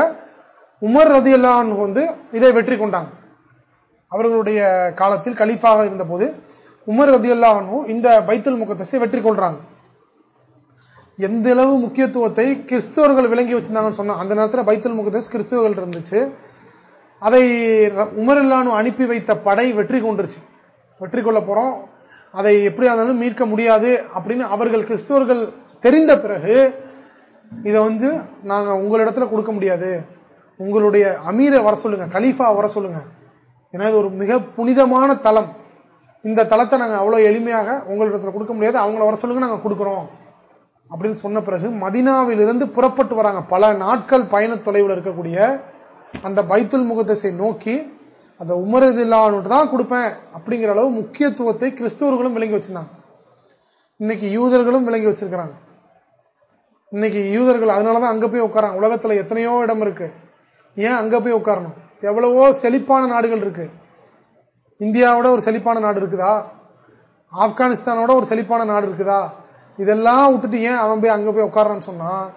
உமர் ரதியல்லான் வந்து இதை வெற்றி கொண்டாங்க. அவர்களுடைய காலத்தில் கலீஃபாக இருந்தபோது உமர் ரதி இந்த பைத்தல் முகத்தசை வெற்றி கொள்றாங்க. எந்த அளவு முக்கியத்துவத்தை கிறிஸ்தவர்கள் விளங்கி வச்சிருந்தாங்கன்னு சொன்னா அந்த நேரத்தில் பைத்தல் முகத்தஸ் கிறிஸ்தவர்கள் இருந்துச்சு. அதை உமரில்லானு அனுப்பி வைத்த படை வெற்றி கொண்டுருச்சு. வெற்றி கொள்ள போறோம். அதை எப்படி இருந்தாலும் மீட்க முடியாது அப்படின்னு அவர்கள் கிறிஸ்தவர்கள் தெரிந்த பிறகு இதை வந்து நாங்க உங்களிடத்துல கொடுக்க முடியாது. உங்களுடைய அமீரை வர சொல்லுங்க கலீஃபா வர சொல்லுங்க. ஏன்னா இது ஒரு மிக புனிதமான தலம். இந்த தலத்தை நாங்க அவ்வளவு எளிமையாக உங்களிடத்துல கொடுக்க முடியாது. அவங்கள வர சொல்லுங்க நாங்க கொடுக்குறோம். அப்படின்னு சொன்ன பிறகு மதினாவிலிருந்து புறப்பட்டு வராங்க. பல நாட்கள் பயண தொலைவில் இருக்கக்கூடிய அந்த பைத்துல் முகத்தசை நோக்கி அந்த உமரதில்லான்னு தான் கொடுப்பேன் அப்படிங்கிற அளவு முக்கியத்துவத்தை கிறிஸ்தவர்களும் விளங்கி வச்சிருந்தாங்க. இன்னைக்கு யூதர்களும் விளங்கி வச்சிருக்கிறாங்க. இன்னைக்கு யூதர்கள் அதனாலதான் அங்க போய் உட்காராங்க. உலகத்துல எத்தனையோ இடம் இருக்கு. ஏன் அங்க போய் உட்காரணும்? எவ்வளவோ செழிப்பான நாடுகள் இருக்கு. இந்தியாவோட ஒரு செழிப்பான நாடு இருக்குதா? ஆப்கானிஸ்தானோட ஒரு செழிப்பான நாடு இருக்குதா? இதெல்லாம் விட்டுட்டு ஏன் அவன் போய் அங்க போய் உட்காரான்னு சொன்னா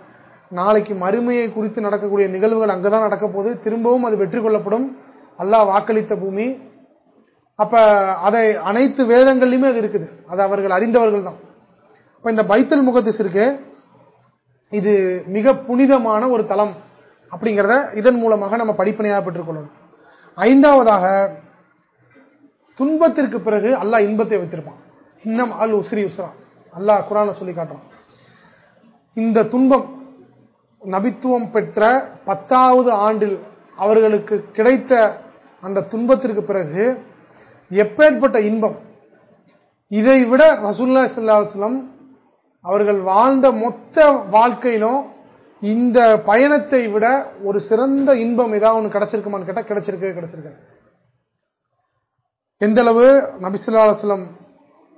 நாளைக்கு மறுமையை குறித்து நடக்கக்கூடிய நிகழ்வுகள் அங்கதான் நடக்க போது திரும்பவும் அது வெற்றி கொள்ளப்படும். அல்லாஹ் வாக்களித்த பூமி. அப்ப அதை அனைத்து வேதங்கள்லயுமே அது இருக்குது. அது அவர்கள் அறிந்தவர்கள் தான். இப்ப இந்த பைத்தல் முகத்திஸ் இருக்கு இது மிக புனிதமான ஒரு தலம். அப்படிங்கிறத இதன் மூலமாக நம்ம படிப்பனையாக பெற்றுக்கொள்ளணும் ஐந்தாவதாக துன்பத்திற்கு பிறகு அல்லாஹ் இன்பத்தை வைத்திருப்பான். இன்னம் அல் உஸ்ரி உஸ்ரா. அல்லாஹ் குரான சொல்லி காட்டுறான். இந்த துன்பம் நபித்துவம் பெற்ற பத்தாவது ஆண்டில் அவர்களுக்கு கிடைத்த அந்த துன்பத்திற்கு பிறகு எப்பேற்பட்ட இன்பம் இதை விட ரசூல்லா சல்லாஹம் அவர்கள் வாழ்ந்த மொத்த வாழ்க்கையிலும் இந்த பயணத்தை விட ஒரு சிறந்த இன்பம் ஏதாவது ஒன்று கிடைச்சிருக்குமான்னு கேட்டா கிடைச்சிருக்கு கிடைச்சிருக்க எந்த அளவு நபிசுல்லா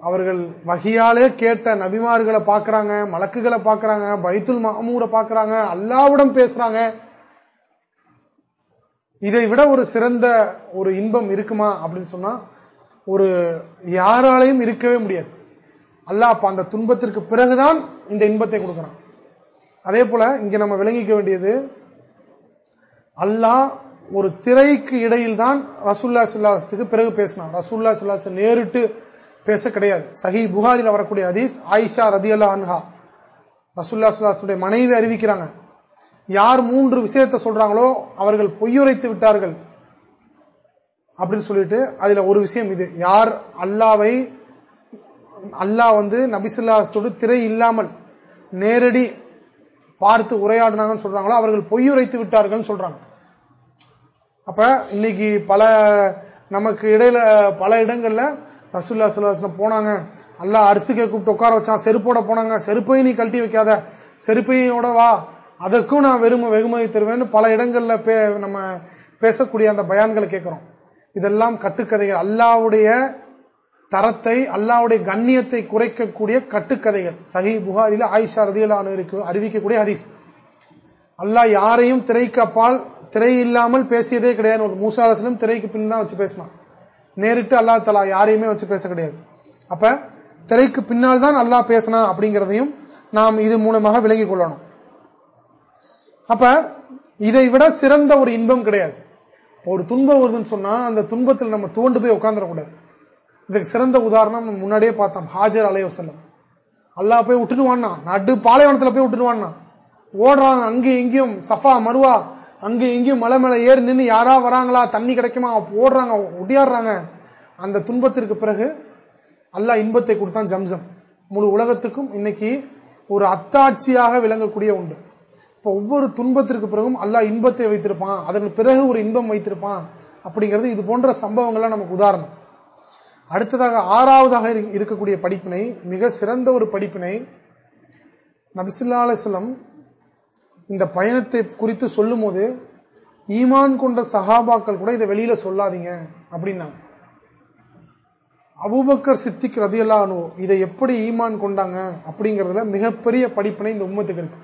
அவர்கள் வகையாலே கேட்ட நபிமார்களை பாக்குறாங்க மலக்குகளை பாக்குறாங்க பைத்துல் மாமூரை பாக்குறாங்க அல்லாவிடம் பேசுறாங்க இதை விட ஒரு சிறந்த ஒரு இன்பம் இருக்குமா அப்படின்னு சொன்னா ஒரு யாராலையும் இருக்கவே முடியாது. அல்லாஹ் அப்ப அந்த துன்பத்திற்கு பிறகுதான் இந்த இன்பத்தை கொடுக்கிறான். அதே போல இங்க நம்ம விளங்கிக்க வேண்டியது அல்லாஹ் ஒரு திரைக்கு இடையில் தான் ரசூல்லா சுல்லாசத்துக்கு பிறகு பேசினான். ரசூல்லா சுல்லாச நேரிட்டு பேச கிடையாது. சஹி புகாரில் வரக்கூடிய ஹதீஸ் ஆயிஷா ரதியல்லா அன்ஹா. ரசூல்லா சுல்லாசுடைய மனைவி அறிவிக்கிறாங்க. யார் மூன்று விஷயத்தை சொல்றாங்களோ அவர்கள் பொய்யுரைத்து விட்டார்கள் அப்படின்னு சொல்லிட்டு அதுல ஒரு விஷயம் இது. யார் அல்லாவை அல்லாஹ் வந்து நபிசுல்லாஸ்தோடு திரை இல்லாமல் நேரடி பார்த்து உரையாடினாங்கன்னு சொல்றாங்களோ அவர்கள் பொய்யுரைத்து விட்டார்கள் சொல்றாங்க. அப்ப இன்னைக்கு பல நமக்கு இடையில பல இடங்கள்ல ரசுல்லா சுல்லாஸ்லம் போனாங்க. அல்லா அரிசிக்க கூப்பிட்டு உட்கார வச்சான் செருப்போட போனாங்க. செருப்பையும் நீ கழட்டி வைக்காத செருப்பையோட வா. அதற்கும் நான் வெறும வெகுமதி தருவேன்னு பல இடங்கள்ல நம்ம பேசக்கூடிய அந்த பயான்களை கேட்கிறோம். இதெல்லாம் கட்டுக்கதைகள். அல்லாவுடைய தரத்தை அல்லாவுடைய கண்ணியத்தை குறைக்கக்கூடிய கட்டுக்கதைகள். சஹி புகாரில ஆயிஷா ரதியலான அறிவிக்கக்கூடிய ஹதீஸ். அல்லாஹ் யாரையும் திரைக்கு அப்பால் திரை இல்லாமல் பேசியதே கிடையாது. ஒரு மூசாலசனும் திரைக்கு பின் தான் வச்சு பேசினான். நேரிட்டு அல்லா தலா யாரையுமே வச்சு பேச கிடையாது. அப்ப திரைக்கு பின்னால் தான் அல்லாஹ் பேசினா அப்படிங்கிறதையும் நாம் இது மூலமாக விளங்கிக் கொள்ளணும். அப்ப இதை விட சிறந்த ஒரு இன்பம் கிடையாது. ஒரு துன்பம் வருதுன்னு சொன்னா அந்த துன்பத்தில் நம்ம தோண்டு போய் உட்காந்துடக்கூடாது இதுக்கு சிறந்த உதாரணம் நம்ம முன்னாடியே பார்த்தோம். ஹாஜர் அலைய செல்லம் அல்லா போய் விட்டுடுவான்னா நடு பாலைவனத்துல போய் விட்டுடுவான்னா ஓடுறாங்க அங்கேயும் இங்கேயும் சஃபா மருவா அங்கேயும் இங்கேயும் மலை மேலே ஏறி நின்று யாரா வராங்களா? தண்ணி கிடைக்குமா? ஓடுறாங்க ஒடியாடுறாங்க. அந்த துன்பத்திற்கு பிறகு அல்லா இன்பத்தை கொடுத்தான் ஜம்சம். முழு உலகத்துக்கும் இன்னைக்கு ஒரு அத்தாட்சியாக விளங்கக்கூடிய உண்டு இப்ப ஒவ்வொரு துன்பத்திற்கு பிறகும் அல்லாஹ் இன்பத்தை வைத்திருப்பான். அதற்கு பிறகு ஒரு இன்பம் வைத்திருப்பான். அப்படிங்கிறது இது போன்ற சம்பவங்கள்லாம் நமக்கு உதாரணம். அடுத்ததாக ஆறாவதாக இருக்கக்கூடிய படிப்பினை மிக சிறந்த ஒரு படிப்பினை நபிசுல்லா அலிஸ்லம் இந்த பயணத்தை குறித்து சொல்லும் போது ஈமான் கொண்ட சஹாபாக்கள் கூட இதை வெளியில சொல்லாதீங்க அப்படின்னா அபூபக்கர் சித்திக் ரதியல்லானு இதை எப்படி ஈமான் கொண்டாங்க அப்படிங்கறதுல மிகப்பெரிய படிப்பினை இந்த உம்மத்துக்கு இருக்கு.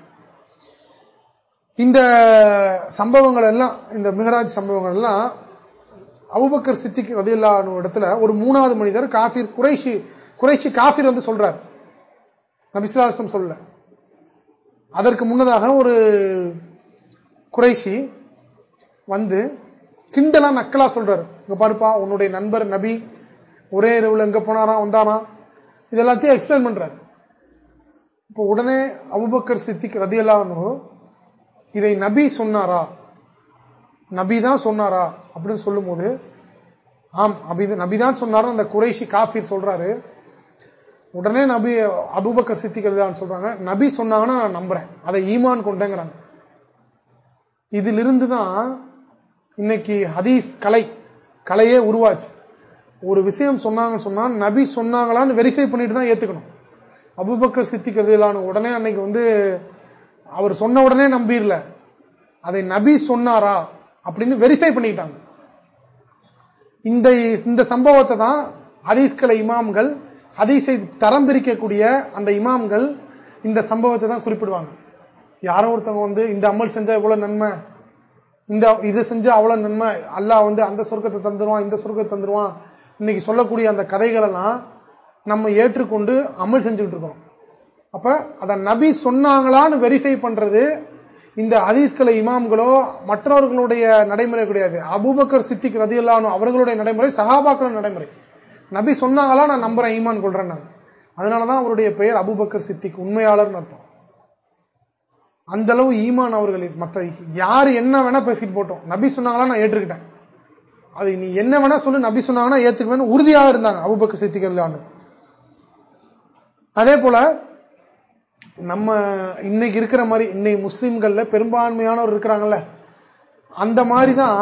இந்த சம்பவங்கள் எல்லாம் இந்த மிகராஜ் சம்பவங்கள் எல்லாம் அபுபக்கர் சித்திக் ரதில்லான இடத்துல ஒரு மூணாவது மனிதர் காஃபிர் குறைஷி குறைஷி காஃபிர் வந்து சொல்றார். நபிசுலாசம் சொல்ல. அதற்கு முன்னதாக ஒரு குறைஷி வந்து கிண்டலா நக்கலா சொல்றாரு. இங்க பாருப்பா உன்னுடைய நண்பர் நபி ஒரே இரவுல எங்க போனாராம் வந்தாராம் இதெல்லாத்தையும் எக்ஸ்பிளைன் பண்றாரு. இப்போ உடனே அபுபக்கர் சித்திக் ரதியல்லானு இதை நபி சொன்னாரா? நபி தான் சொன்னாரா அப்படின்னு சொல்லும் போது ஆம் நபிதான் சொன்னாரா அந்த குறைஷி காஃபீர் சொல்றாரு. உடனே நபி அபுபக்கர் சித்திக்கிறது சொல்றாங்க. நபி சொன்னாங்கன்னா நான் நம்புறேன். அதை ஈமான் கொண்டேங்கிறாங்க. இதிலிருந்து தான் இன்னைக்கு ஹதீஸ் கலை கலையே உருவாச்சு. ஒரு விஷயம் சொன்னாங்கன்னு சொன்னா நபி சொன்னாங்களான்னு வெரிஃபை பண்ணிட்டு தான் ஏத்துக்கணும். அபுபக்கர் சித்திக்கிறது உடனே அன்னைக்கு வந்து அவர் சொன்ன உடனே நம்பிடல அதை நபி சொன்னாரா? அப்படின்னு வெரிஃபை பண்ணிட்டாங்க இந்த இந்த சம்பவத்தை தான் அதீஸ்கலை இமாம்கள் அதீசை தரம் பிரிக்கக்கூடிய அந்த இமாம்கள் இந்த சம்பவத்தை தான் குறிப்பிடுவாங்க. யாரோ ஒருத்தவங்க வந்து இந்த அமல் செஞ்சா எவ்வளவு நன்மை இந்த இது செஞ்சா அவ்வளவு நன்மை அல்லாஹ் வந்து அந்த சொர்க்கத்தை தந்துருவான் இந்த சொர்க்கத்தை தந்துருவான். இன்னைக்கு சொல்லக்கூடிய அந்த கதைகள் எல்லாம் நம்ம ஏற்றுக்கொண்டு அமல் செஞ்சுக்கிட்டு இருக்கோம் அப்ப அத நபி சொன்னாங்களான்னு வெரிஃபை பண்றது இந்த ஹதீஸ்களை இமாம்களோ மற்றவர்களுடைய நடைமுறை கிடையாது. அபூபக்கர் சித்திக் ரதியல்லானோ அவர்களுடைய நடைமுறை சஹாபாக்கள நடைமுறை. நபி சொன்னாங்களா நான் நம்புறேன் ஈமான் கொள்றேன் அதனாலதான் அவருடைய பெயர் அபுபக்கர் சித்திக் உண்மையாளர் அர்த்தம். அந்த அளவு ஈமான் அவர்கள் மத்த யாரு என்ன வேணா பேசிட்டு போட்டோம். நபி சொன்னாங்களா நான் ஏற்றுக்கிட்டேன். அது நீ என்ன வேணா சொல்லு நபி சொன்னாங்கன்னா ஏத்துக்குவேன்னு உறுதியாக இருந்தாங்க அபுபக்கர் சித்திகள் அதே போல நம்ம இன்னைக்கு இருக்கிற மாதிரி இன்னைக்கு முஸ்லிம்கள்ல பெரும்பான்மையானவர் இருக்கிறாங்கல்ல. அந்த மாதிரி தான்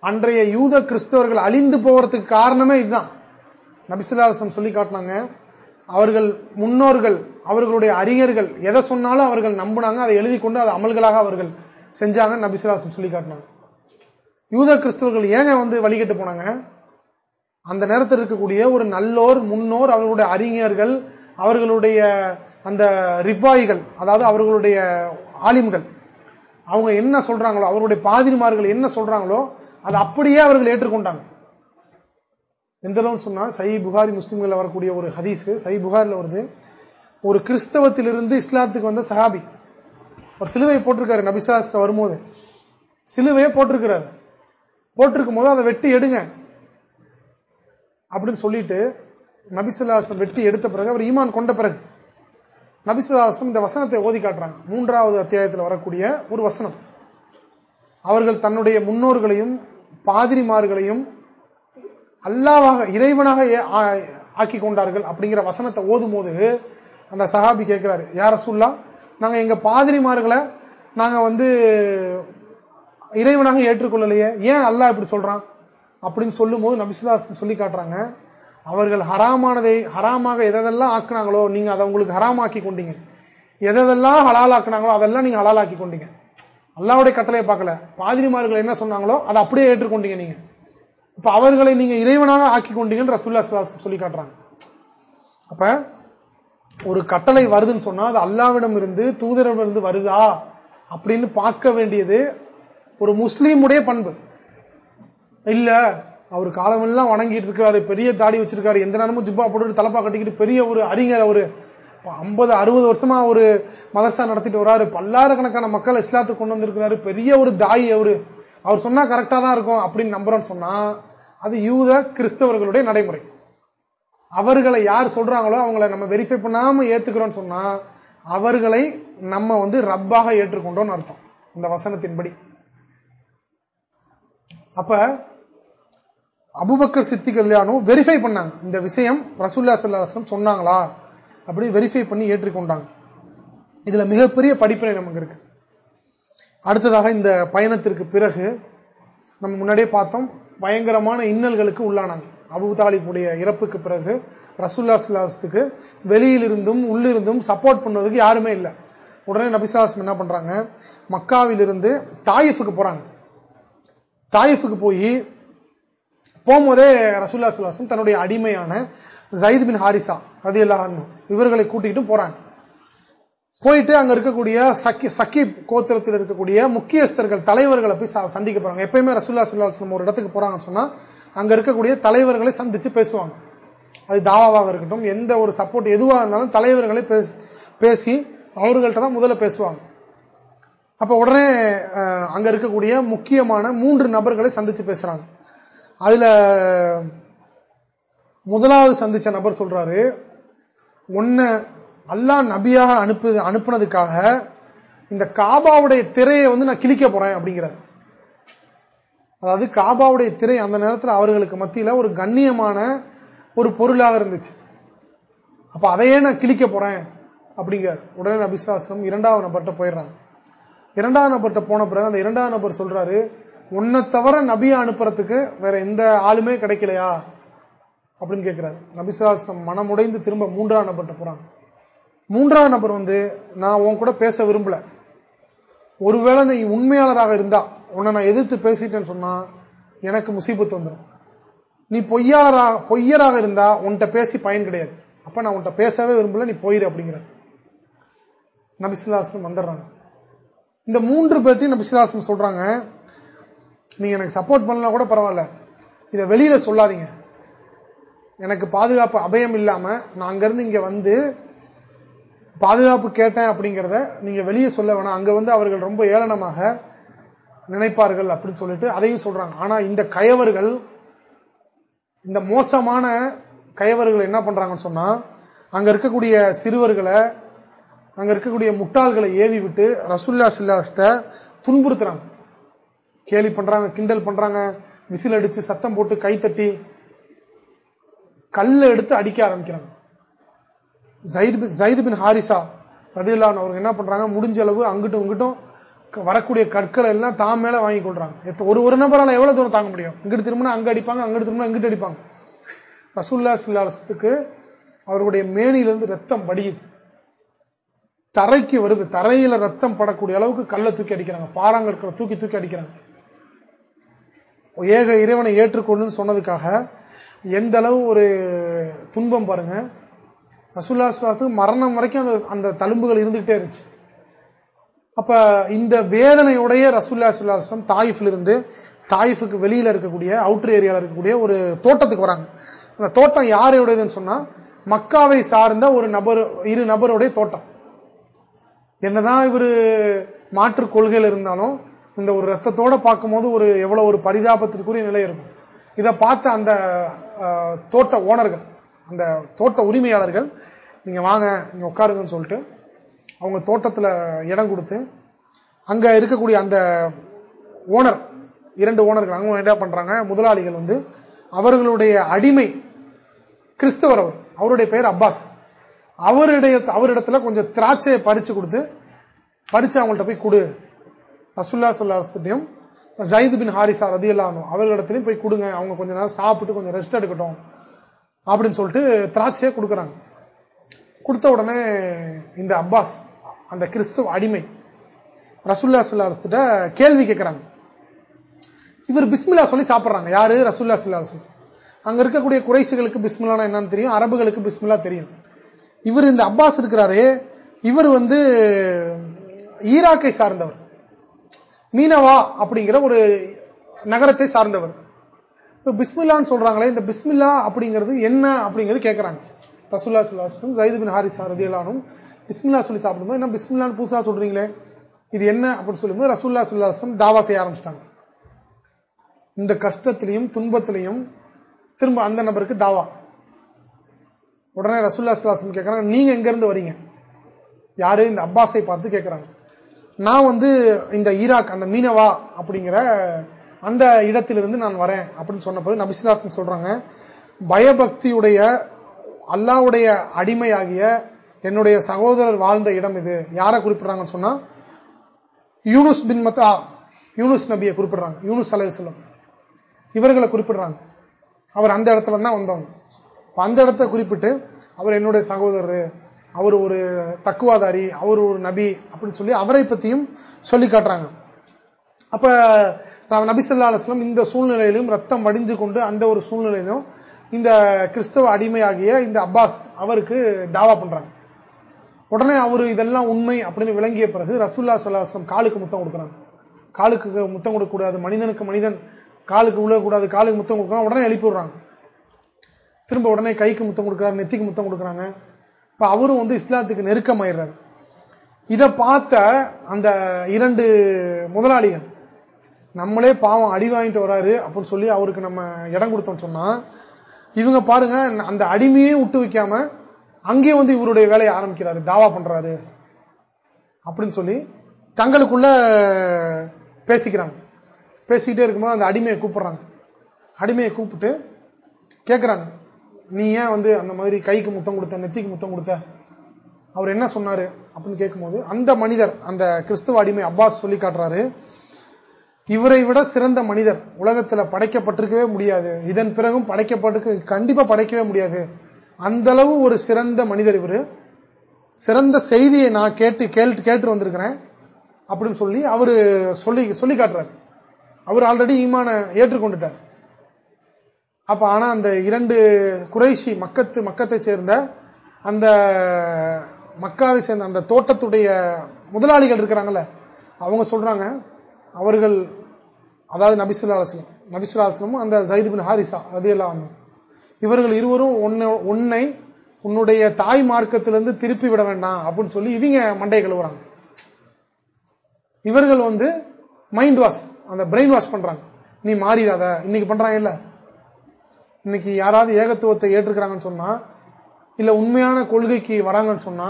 அன்றைய யூத கிறிஸ்தவர்கள் அழிந்து போவதற்கு காரணமே இதுதான். நபிசுல்லாசம் சொல்லி காட்டினாங்க அவர்கள் முன்னோர்கள் அவர்களுடைய அறிஞர்கள் எதை சொன்னாலும் அவர்கள் நம்பினாங்க அதை எழுதி கொண்டு அதை அமல்களாக அவர்கள் செஞ்சாங்க நபிசுல்லாசம் சொல்லி காட்டினாங்க. யூத கிறிஸ்தவர்கள் ஏங்க வந்து வழிகட்டு போனாங்க? அந்த நேரத்தில் இருக்கக்கூடிய ஒரு நல்லோர் முன்னோர் அவர்களுடைய அறிஞர்கள் அவர்களுடைய அந்த ரிப்பாய்கள் அதாவது அவர்களுடைய ஆலிம்கள் அவங்க என்ன சொல்றாங்களோ அவருடைய பாதிரிமார்கள் என்ன சொல்றாங்களோ அதை அப்படியே அவர்கள் ஏற்றுக்கொண்டாங்க. எந்த அளவுன்னு சொன்னா சை புகாரி முஸ்லிம்கள் வரக்கூடிய ஒரு ஹதீஸ் சை புகாரில் வருது. ஒரு கிறிஸ்தவத்திலிருந்து இஸ்லாத்துக்கு வந்த சஹாபி ஒரு சிலுவை போட்டிருக்காரு நபிசாஸ்திர வரும்போது. சிலுவையை போட்டிருக்கிறாரு. போட்டிருக்கும் போது அதை வெட்டி எடுங்க. அப்படின்னு சொல்லிட்டு நபிசுல்லாசம் வெட்டி எடுத்த பிறகு அவர் ஈமான் கொண்ட பிறகு நபிசுல்லாசம் இந்த வசனத்தை ஓதி காட்டுறாங்க. மூன்றாவது அத்தியாயத்தில் வரக்கூடிய ஒரு வசனம். அவர்கள் தன்னுடைய முன்னோர்களையும் பாதிரிமார்களையும் அல்லாவாக இறைவனாக ஆக்கி கொண்டார்கள் அப்படிங்கிற வசனத்தை ஓதும் போது அந்த சஹாபி கேட்கிறாரு யார சொல்லா நாங்க எங்க பாதிரிமார்களை நாங்க வந்து இறைவனாக ஏற்றுக்கொள்ளலையே ஏன் அல்லாஹ் இப்படி சொல்றான்? அப்படின்னு சொல்லும் போது நபிசுல்லா சொல்லி காட்டுறாங்க அவர்கள் ஹராமானதை ஹராமாக எதெல்லாம் ஆக்குனாங்களோ நீங்க அதை உங்களுக்கு ஹராமாக்கி கொண்டீங்க. எதெல்லாம் ஹலால் ஆக்குனாங்களோ அதெல்லாம் நீங்க ஹலாலாக்கி கொண்டீங்க. அல்லாவுடைய கட்டளையை பார்க்கல. பாதிரிமார்கள் என்ன சொன்னாங்களோ அதை அப்படியே ஏற்றுக்கொண்டீங்க நீங்க. இப்ப அவர்களை நீங்க இறைவனாக ஆக்கி கொண்டீங்கன்னு ரசுல்லா சொல்லி காட்டுறாங்க. அப்ப ஒரு கட்டளை வருதுன்னு சொன்னா அது அல்லாவிடம் இருந்து தூதரிடம் இருந்து வருதா? அப்படின்னு பார்க்க வேண்டியது ஒரு முஸ்லீமுடைய பண்பு. இல்ல அவர் காலமெல்லாம் வணங்கிட்டு இருக்காரு பெரிய தாடி வச்சிருக்காரு. எந்த நேரமும் ஜிப்பா போட்டுட்டு தலப்பா கட்டிக்கிட்டு பெரிய ஒரு அறிஞர் அவரு. ஐம்பது அறுபது வருஷமா ஒரு மதர்சா நடத்திட்டு வராரு. பல்லாயிரக்கணக்கான மக்கள் இஸ்லாத்துக்கு கொண்டு வந்திருக்கிறாரு. பெரிய ஒரு தாய் அவரு. அவர் சொன்னா கரெக்டா தான் இருக்கும் அப்படின்னு நம்புறோம்னு சொன்னா அது யூத கிறிஸ்தவர்களுடைய நடைமுறை. அவர்களை யார் சொல்றாங்களோ அவங்களை நம்ம வெரிஃபை பண்ணாம ஏத்துக்கிறோம்னு சொன்னா அவர்களை நம்ம வந்து ரப்பாக ஏற்றுக்கொண்டோம்னு அர்த்தம். இந்த வசனத்தின்படி. அப்ப அபுபக்கர் சித்தி கல்யாணம் வெரிஃபை பண்ணாங்க. இந்த விஷயம் ரசூல்லா சல்லாசம் சொன்னாங்களா? அப்படின்னு வெரிஃபை பண்ணி ஏற்றுக்கொண்டாங்க. இதுல மிகப்பெரிய படிப்பினை நமக்கு இருக்கு. அடுத்ததாக இந்த பயணத்திற்கு பிறகு நம்ம முன்னாடியே பார்த்தோம் பயங்கரமான இன்னல்களுக்கு உள்ளானாங்க. அபு தாலிபுடைய இறப்புக்கு பிறகு ரசூல்லா சுல்லாசத்துக்கு வெளியிலிருந்தும் உள்ளிருந்தும் சப்போர்ட் பண்ணுவதற்கு யாருமே இல்லை. உடனே நபிசாசம் என்ன பண்றாங்க? மக்காவிலிருந்து தாயிஃபுக்கு போறாங்க. தாயிஃபுக்கு போய் போகும்போதே ரசூல்லா சுல்லாசம் தன்னுடைய அடிமையான ஜயித் பின் ஹாரிசா அது எல்லாரும் இவர்களை கூட்டிகிட்டு போறாங்க. போயிட்டு அங்க இருக்கக்கூடிய சக்கி சக்கீப் கோத்திரத்தில் இருக்கக்கூடிய முக்கியஸ்தர்கள் தலைவர்களை போய் சந்திக்க போறாங்க. எப்பயுமே ரசூல்லா சுல்லாசனம் ஒரு இடத்துக்கு போறாங்கன்னு சொன்னா அங்க இருக்கக்கூடிய தலைவர்களை சந்திச்சு பேசுவாங்க. அது தாவாவாக இருக்கட்டும் எந்த ஒரு சப்போர்ட் எதுவாக இருந்தாலும் தலைவர்களை பேசி அவர்கள்ட்ட தான் முதல்ல பேசுவாங்க. அப்ப உடனே அங்க இருக்கக்கூடிய முக்கியமான மூன்று நபர்களை சந்திச்சு பேசுறாங்க. அதுல முதலாவது சந்திச்ச நபர் சொல்றாரு ஒன்ன அல்லா நபியாக அனுப்பு அனுப்புனதுக்காக இந்த காபாவுடைய திரையை வந்து நான் கிழிக்க போறேன் அப்படிங்கிறார். அதாவது காபாவுடைய திரை அந்த நேரத்தில் அவர்களுக்கு மத்தியில ஒரு கண்ணியமான ஒரு பொருளாக இருந்துச்சு. அப்ப அதையே நான் கிழிக்க போறேன் அப்படிங்கிறார். உடனே நபிசாசனம் இரண்டாவது நபர்கிட்ட போயிடுறாங்க. இரண்டாவது நபர்கிட்ட போன பிறகு அந்த இரண்டாவது நபர் சொல்றாரு உன்னை தவிர நபியை அனுப்புறதுக்கு வேற எந்த ஆளுமே கிடைக்கலையா? அப்படின்னு கேட்கிறாரு நபிசுலாசம் மனமுடைந்து திரும்ப மூன்றாம் நபர்கிட்ட போறாங்க. மூன்றாம் நபர் வந்து நான் உன் கூட பேச விரும்பல. ஒருவேளை நீ உண்மையாளராக இருந்தா உன்னை நான் எதிர்த்து பேசிட்டேன்னு சொன்னா எனக்கு முசீபத்து வந்துடும் நீ பொய்யாளராக பொய்யராக இருந்தா உன்கிட்ட பேசி பயன் கிடையாது. அப்ப நான் உன்கிட்ட பேசவே விரும்பல நீ போயிரு அப்படிங்கிற நபிசுல்லாசம் வந்துடுறாங்க. இந்த மூன்று பேர்ட்டையும் நபிசுல்லாசம் சொல்றாங்க நீங்க எனக்கு சப்போர்ட் பண்ணலாம் கூட பரவாயில்ல. இதை வெளியில சொல்லாதீங்க. எனக்கு பாதுகாப்பு அபயம் இல்லாம நான் அங்கிருந்து இங்க வந்து பாதுகாப்பு கேட்டேன் அப்படிங்கிறத நீங்க வெளியே சொல்ல வேணாம். அங்க வந்து அவர்கள் ரொம்ப ஏளனமாக நினைப்பார்கள் அப்படின்னு சொல்லிட்டு அதையும் சொல்றாங்க. ஆனா இந்த கயவர்கள் இந்த மோசமான கயவர்கள் என்ன பண்றாங்கன்னு சொன்னா அங்க இருக்கக்கூடிய சிறுவர்களை அங்க இருக்கக்கூடிய முட்டாள்களை ஏவி விட்டு ரசுல்லா சில்லாஸ்ட துன்புறுத்துறாங்க. கேலி பண்றாங்க கிண்டல் பண்றாங்க விசில் அடிச்சு சத்தம் போட்டு கைத்தட்டி கல்ல எடுத்து அடிக்க ஆரம்பிக்கிறாங்க. ஜயிது பின் ஹாரிசா ரதில்லான் அவங்க என்ன பண்றாங்க முடிஞ்ச அளவு அங்கிட்டும் இங்கிட்டும் வரக்கூடிய கற்களை எல்லாம் தான் மேல வாங்கி கொள்றாங்க. ஒரு ஒரு நபரால் எவ்வளவு தூரம் தாங்க முடியும்? இங்கிட்டு திரும்பினா அங்க அடிப்பாங்க அங்கிட்டு திரும்பினா இங்கிட்டு அடிப்பாங்க. ரசூல்லா சில்லாசத்துக்கு அவருடைய மேனியிலிருந்து ரத்தம் வடியுது. தரைக்கு வருது தரையில ரத்தம் படக்கூடிய அளவுக்கு கல்லை தூக்கி அடிக்கிறாங்க பாறாங்கற்களை தூக்கி தூக்கி அடிக்கிறாங்க. ஏக இறைவனை ஏற்றுக்கொள்ளுன்னு சொன்னதுக்காக எந்த அளவு ஒரு துன்பம் பாருங்க. ரசூல்லா சுலாத்துக்கு மரணம் வரைக்கும் அந்த அந்த தழும்புகள் இருந்துகிட்டே இருந்துச்சு. அப்ப இந்த வேதனையுடைய ரசூல்லா சுல்லாஸ்லம் தாயிஃப்ல இருந்து தாயிஃபுக்கு வெளியில இருக்கக்கூடிய அவுட்டர் ஏரியால இருக்கக்கூடிய ஒரு தோட்டத்துக்கு வராங்க. அந்த தோட்டம் யாரையுடையதுன்னு சொன்னா மக்காவை சார்ந்த ஒரு நபர் இரு நபருடைய தோட்டம். என்னதான் இவரு மாற்று கொள்கையில் இருந்தாலும் இந்த ஒரு ரத்தத்தோட பார்க்கும்போது ஒரு எவ்வளவு ஒரு பரிதாபத்திற்குரிய நிலை இருக்கும். இதை பார்த்த அந்த தோட்ட ஓனர்கள் அந்த தோட்ட உரிமையாளர்கள் நீங்க வாங்க நீங்க உட்காருங்கன்னு சொல்லிட்டு அவங்க தோட்டத்துல இடம் கொடுத்து அங்க இருக்கக்கூடிய அந்த ஓனர் இரண்டு ஓனர்கள் அவங்க என்ன பண்றாங்க முதலாளிகள் வந்து அவர்களுடைய அடிமை கிறிஸ்தவர் அவர் அவருடைய பெயர் அப்பாஸ். அவருடைய அவரிடத்துல கொஞ்சம் திராட்சையை பறிச்சு கொடுத்து பறிச்சு அவங்கள்ட்ட போய் கொடு. ரசுல்லா சொல்லாஸ்திட்டையும் ஜயித் பின் ஹாரிசா ரதி இல்லாமல் அவர்களிடத்திலையும் போய் கொடுங்க அவங்க கொஞ்ச நேரம் சாப்பிட்டு கொஞ்சம் ரெஸ்ட் எடுக்கட்டும் அப்படின்னு சொல்லிட்டு திராட்சையை கொடுக்குறாங்க. கொடுத்த உடனே இந்த அப்பாஸ் அந்த கிறிஸ்துவ அடிமை ரசுல்லா சுல்லாஸ்திட்ட கேள்வி கேட்கிறாங்க. இவர் பிஸ்மில்லா சொல்லி சாப்பிட்றாங்க. யாரு? ரசுல்லா சுல்லா அங்க இருக்கக்கூடிய குறைசுகளுக்கு பிஸ்மில்லா என்னன்னு தெரியும் அரபுகளுக்கு பிஸ்மில்லா தெரியும். இவர் இந்த அப்பாஸ் இருக்கிறாரு இவர் வந்து ஈராக்கை சார்ந்தவர். மீனவா அப்படிங்கிற ஒரு நகரத்தை சார்ந்தவர். இப்ப பிஸ்மில்லான்னு சொல்றாங்களே இந்த பிஸ்மில்லா அப்படிங்கிறது என்ன அப்படிங்கிறது கேட்கிறாங்க ரசுல்லா சுல்லாஸ்லும் ஜயித் பின் ஹாரிஸ் ரதியலானும் பிஸ்மில்லா சொல்லி சாப்பிடும்போது என்ன பிஸ்மில்லான்னு புதுசா சொல்றீங்களே இது என்ன அப்படின்னு சொல்லும்போது ரசுல்லா சுல்லாஸ்லம் தாவா செய்ய ஆரம்பிச்சிட்டாங்க. இந்த கஷ்டத்திலையும் துன்பத்திலையும் திரும்ப அந்த நபருக்கு தாவா. உடனே ரசுல்லா சுல்லாஸ்லம் கேட்கிறாங்க நீங்க எங்க இருந்து வரீங்க? யாரு? இந்த அப்பாஸை பார்த்து கேட்கிறாங்க நான் வந்து இந்த ஈராக் அந்த மீனவா அப்படிங்கிற அந்த இடத்திலிருந்து நான் வரேன் அப்படின்னு சொன்ன பிறகு நபிசுலாசன் சொல்றாங்க பயபக்தியுடைய அல்லாவுடைய அடிமையாகிய என்னுடைய சகோதரர் வாழ்ந்த இடம் இது. யாரை குறிப்பிடுறாங்கன்னு சொன்னா யூனுஸ் பின் மத்தா யூனுஸ் நபியை குறிப்பிடுறாங்க யூனுஸ் அலைவசல்லம் இவர்களை குறிப்பிடுறாங்க. அவர் அந்த இடத்துல தான் வந்தவங்க அந்த இடத்த குறிப்பிட்டு அவர் என்னுடைய சகோதரர் அவர் ஒரு தக்குவாதாரி அவர் ஒரு நபி அப்படின்னு சொல்லி அவரை பத்தியும் சொல்லி காட்டுறாங்க. அப்ப நபி சொல்லா அலுவலம் இந்த சூழ்நிலையிலும் ரத்தம் வடிஞ்சு கொண்டு அந்த ஒரு சூழ்நிலையிலும் இந்த கிறிஸ்தவ அடிமையாகிய இந்த அப்பாஸ் அவருக்கு தாவா பண்றாங்க. உடனே அவர் இதெல்லாம் உண்மை அப்படின்னு விளங்கிய பிறகு ரசூல்லா சல்லாஹம் காலுக்கு முத்தம் கொடுக்குறாங்க. காலுக்கு முத்தம் கொடுக்கக்கூடாது மனிதனுக்கு மனிதன் காலுக்கு விழக்கூடாது காலுக்கு முத்தம் கொடுக்குறாங்க உடனே எழுப்பி விடுறாங்க. திரும்ப உடனே கைக்கு முத்தம் கொடுக்குறாரு நெத்திக்கு முத்தம் கொடுக்குறாங்க. இப்ப அவரும் வந்து இஸ்லாத்துக்கு நெருக்கமாயிடுறாரு. இதை பார்த்த அந்த இரண்டு முதலாளிகள் நம்மளே பாவம் அடி வாங்கிட்டு வராரு அப்படின்னு சொல்லி அவருக்கு நம்ம இடம் கொடுத்தோம் சொன்னா இவங்க பாருங்க அந்த அடிமையே விட்டு வைக்காம அங்கே வந்து இவருடைய வேலையை ஆரம்பிக்கிறாரு தாவா பண்றாரு அப்படின்னு சொல்லி தங்களுக்குள்ள பேசிக்கிறாங்க. பேசிக்கிட்டே இருக்கும்போது அந்த அடிமையை கூப்பிடுறாங்க. அடிமையை கூப்பிட்டு கேட்கிறாங்க நீ ஏன் வந்து அந்த மாதிரி கைக்கு முத்தம் கொடுத்த நெத்திக்கு முத்தம் கொடுத்த? அவர் என்ன சொன்னாரு அப்படின்னு கேட்கும்போது அந்த மனிதர் அந்த கிறிஸ்துவ அடிமை அப்பாஸ் சொல்லி காட்டுறாரு இவரை விட சிறந்த மனிதர் உலகத்துல படைக்கப்பட்டிருக்கவே முடியாது. இதன் பிறகும் படைக்கப்பட்டு கண்டிப்பா படைக்கவே முடியாது. அந்த அளவு ஒரு சிறந்த மனிதர் இவரு. சிறந்த செய்தியை நான் கேட்டு கேட்டு கேட்டு வந்திருக்கிறேன் அப்படின்னு சொல்லி அவரு சொல்லி சொல்லி காட்டுறாரு. அவர் ஆல்ரெடி ஈமான ஏற்றுக்கொண்டுட்டார். அப்ப ஆனா அந்த இரண்டு குறைஷி மக்கத்து மக்கத்தை சேர்ந்த அந்த மக்காவை சேர்ந்த அந்த தோட்டத்துடைய முதலாளிகள் இருக்கிறாங்கல்ல அவங்க சொல்றாங்க அவர்கள் அதாவது நபிசுல்லா அலுவலம் நபிசுல்லா அலுவலமும் அந்த ஜயித் ஹாரிசா ரதியல்லா இவர்கள் இருவரும் உன்னை உன்னுடைய தாய் மார்க்கத்திலிருந்து திருப்பி விட வேண்டாம் அப்படின்னு சொல்லி இவங்க மண்டை கழுவுறாங்க. இவர்கள் வந்து மைண்ட் வாஷ் அந்த பிரெயின் வாஷ் பண்றாங்க. நீ மாறிடாத இன்னைக்கு பண்றாங்க இல்ல. இன்னைக்கு யாராவது ஏகத்துவத்தை ஏற்றுக்கிறாங்கன்னு சொன்னா இல்ல உண்மையான கொள்கைக்கு வராங்கன்னு சொன்னா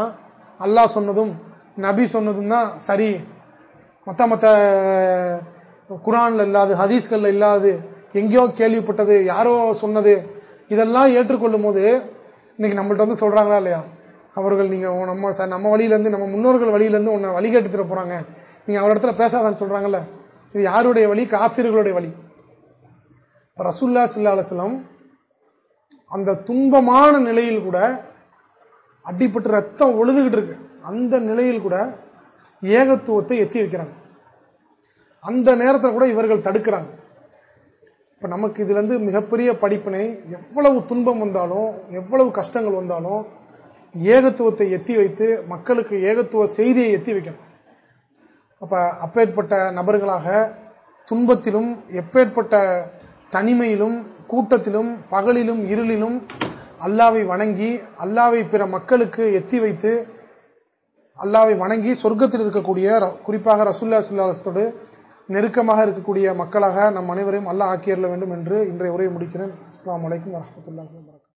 அல்லாஹ் சொன்னதும் நபி சொன்னதும் தான் சரி. மத்த மத்த குரான்ல இல்லாது ஹதீஸ்கள்ல இல்லாது எங்கேயோ கேள்விப்பட்டது யாரோ சொன்னது இதெல்லாம் ஏற்றுக்கொள்ளும் போது இன்னைக்கு நம்மள்ட்ட வந்து சொல்றாங்களா இல்லையா? அவர்கள் நீங்க நம்ம நம்ம வழியிலேருந்து நம்ம முன்னோர்கள் வழியில இருந்து உன்னை வழி கேட்டு போறாங்க. நீங்க அவர் இடத்துல பேசாதான்னு சொல்றாங்கல்ல? இது யாருடைய வழி? காபிர்களுடைய வழி. ரசுல்லா சில்லா அலுவலம் அந்த துன்பமான நிலையில் கூட அடிப்பட்டு ரத்தம் ஒழுதுகிட்டு இருக்கு. அந்த நிலையில் கூட ஏகத்துவத்தை எத்தி வைக்கிறாங்க. அந்த நேரத்தில் கூட இவர்கள் தடுக்கிறாங்க. இப்ப நமக்கு இதுல இருந்து மிகப்பெரிய படிப்பினை எவ்வளவு துன்பம் வந்தாலும் எவ்வளவு கஷ்டங்கள் வந்தாலும் ஏகத்துவத்தை எத்தி வைத்து மக்களுக்கு ஏகத்துவ செய்தியை எத்தி வைக்கணும். அப்ப அப்பேற்பட்ட நபர்களாக துன்பத்திலும் எப்பேற்பட்ட தனிமையிலும் கூட்டத்திலும் பகலிலும் இருளிலும் அல்லாவை வணங்கி அல்லாவை பிற மக்களுக்கு எத்தி வைத்து அல்லாவை வணங்கி சொர்க்கத்தில் இருக்கக்கூடிய குறிப்பாக ரசுல்லா சுல்லாஸ்தோடு நெருக்கமாக இருக்கக்கூடிய மக்களாக நம் அனைவரையும் அல்லாஹ் ஆக்கியர்ல வேண்டும் என்று இன்றைய உரையை முடிக்கிறேன். அஸ்லாம் வலைக்கம் வரமத்துல்லா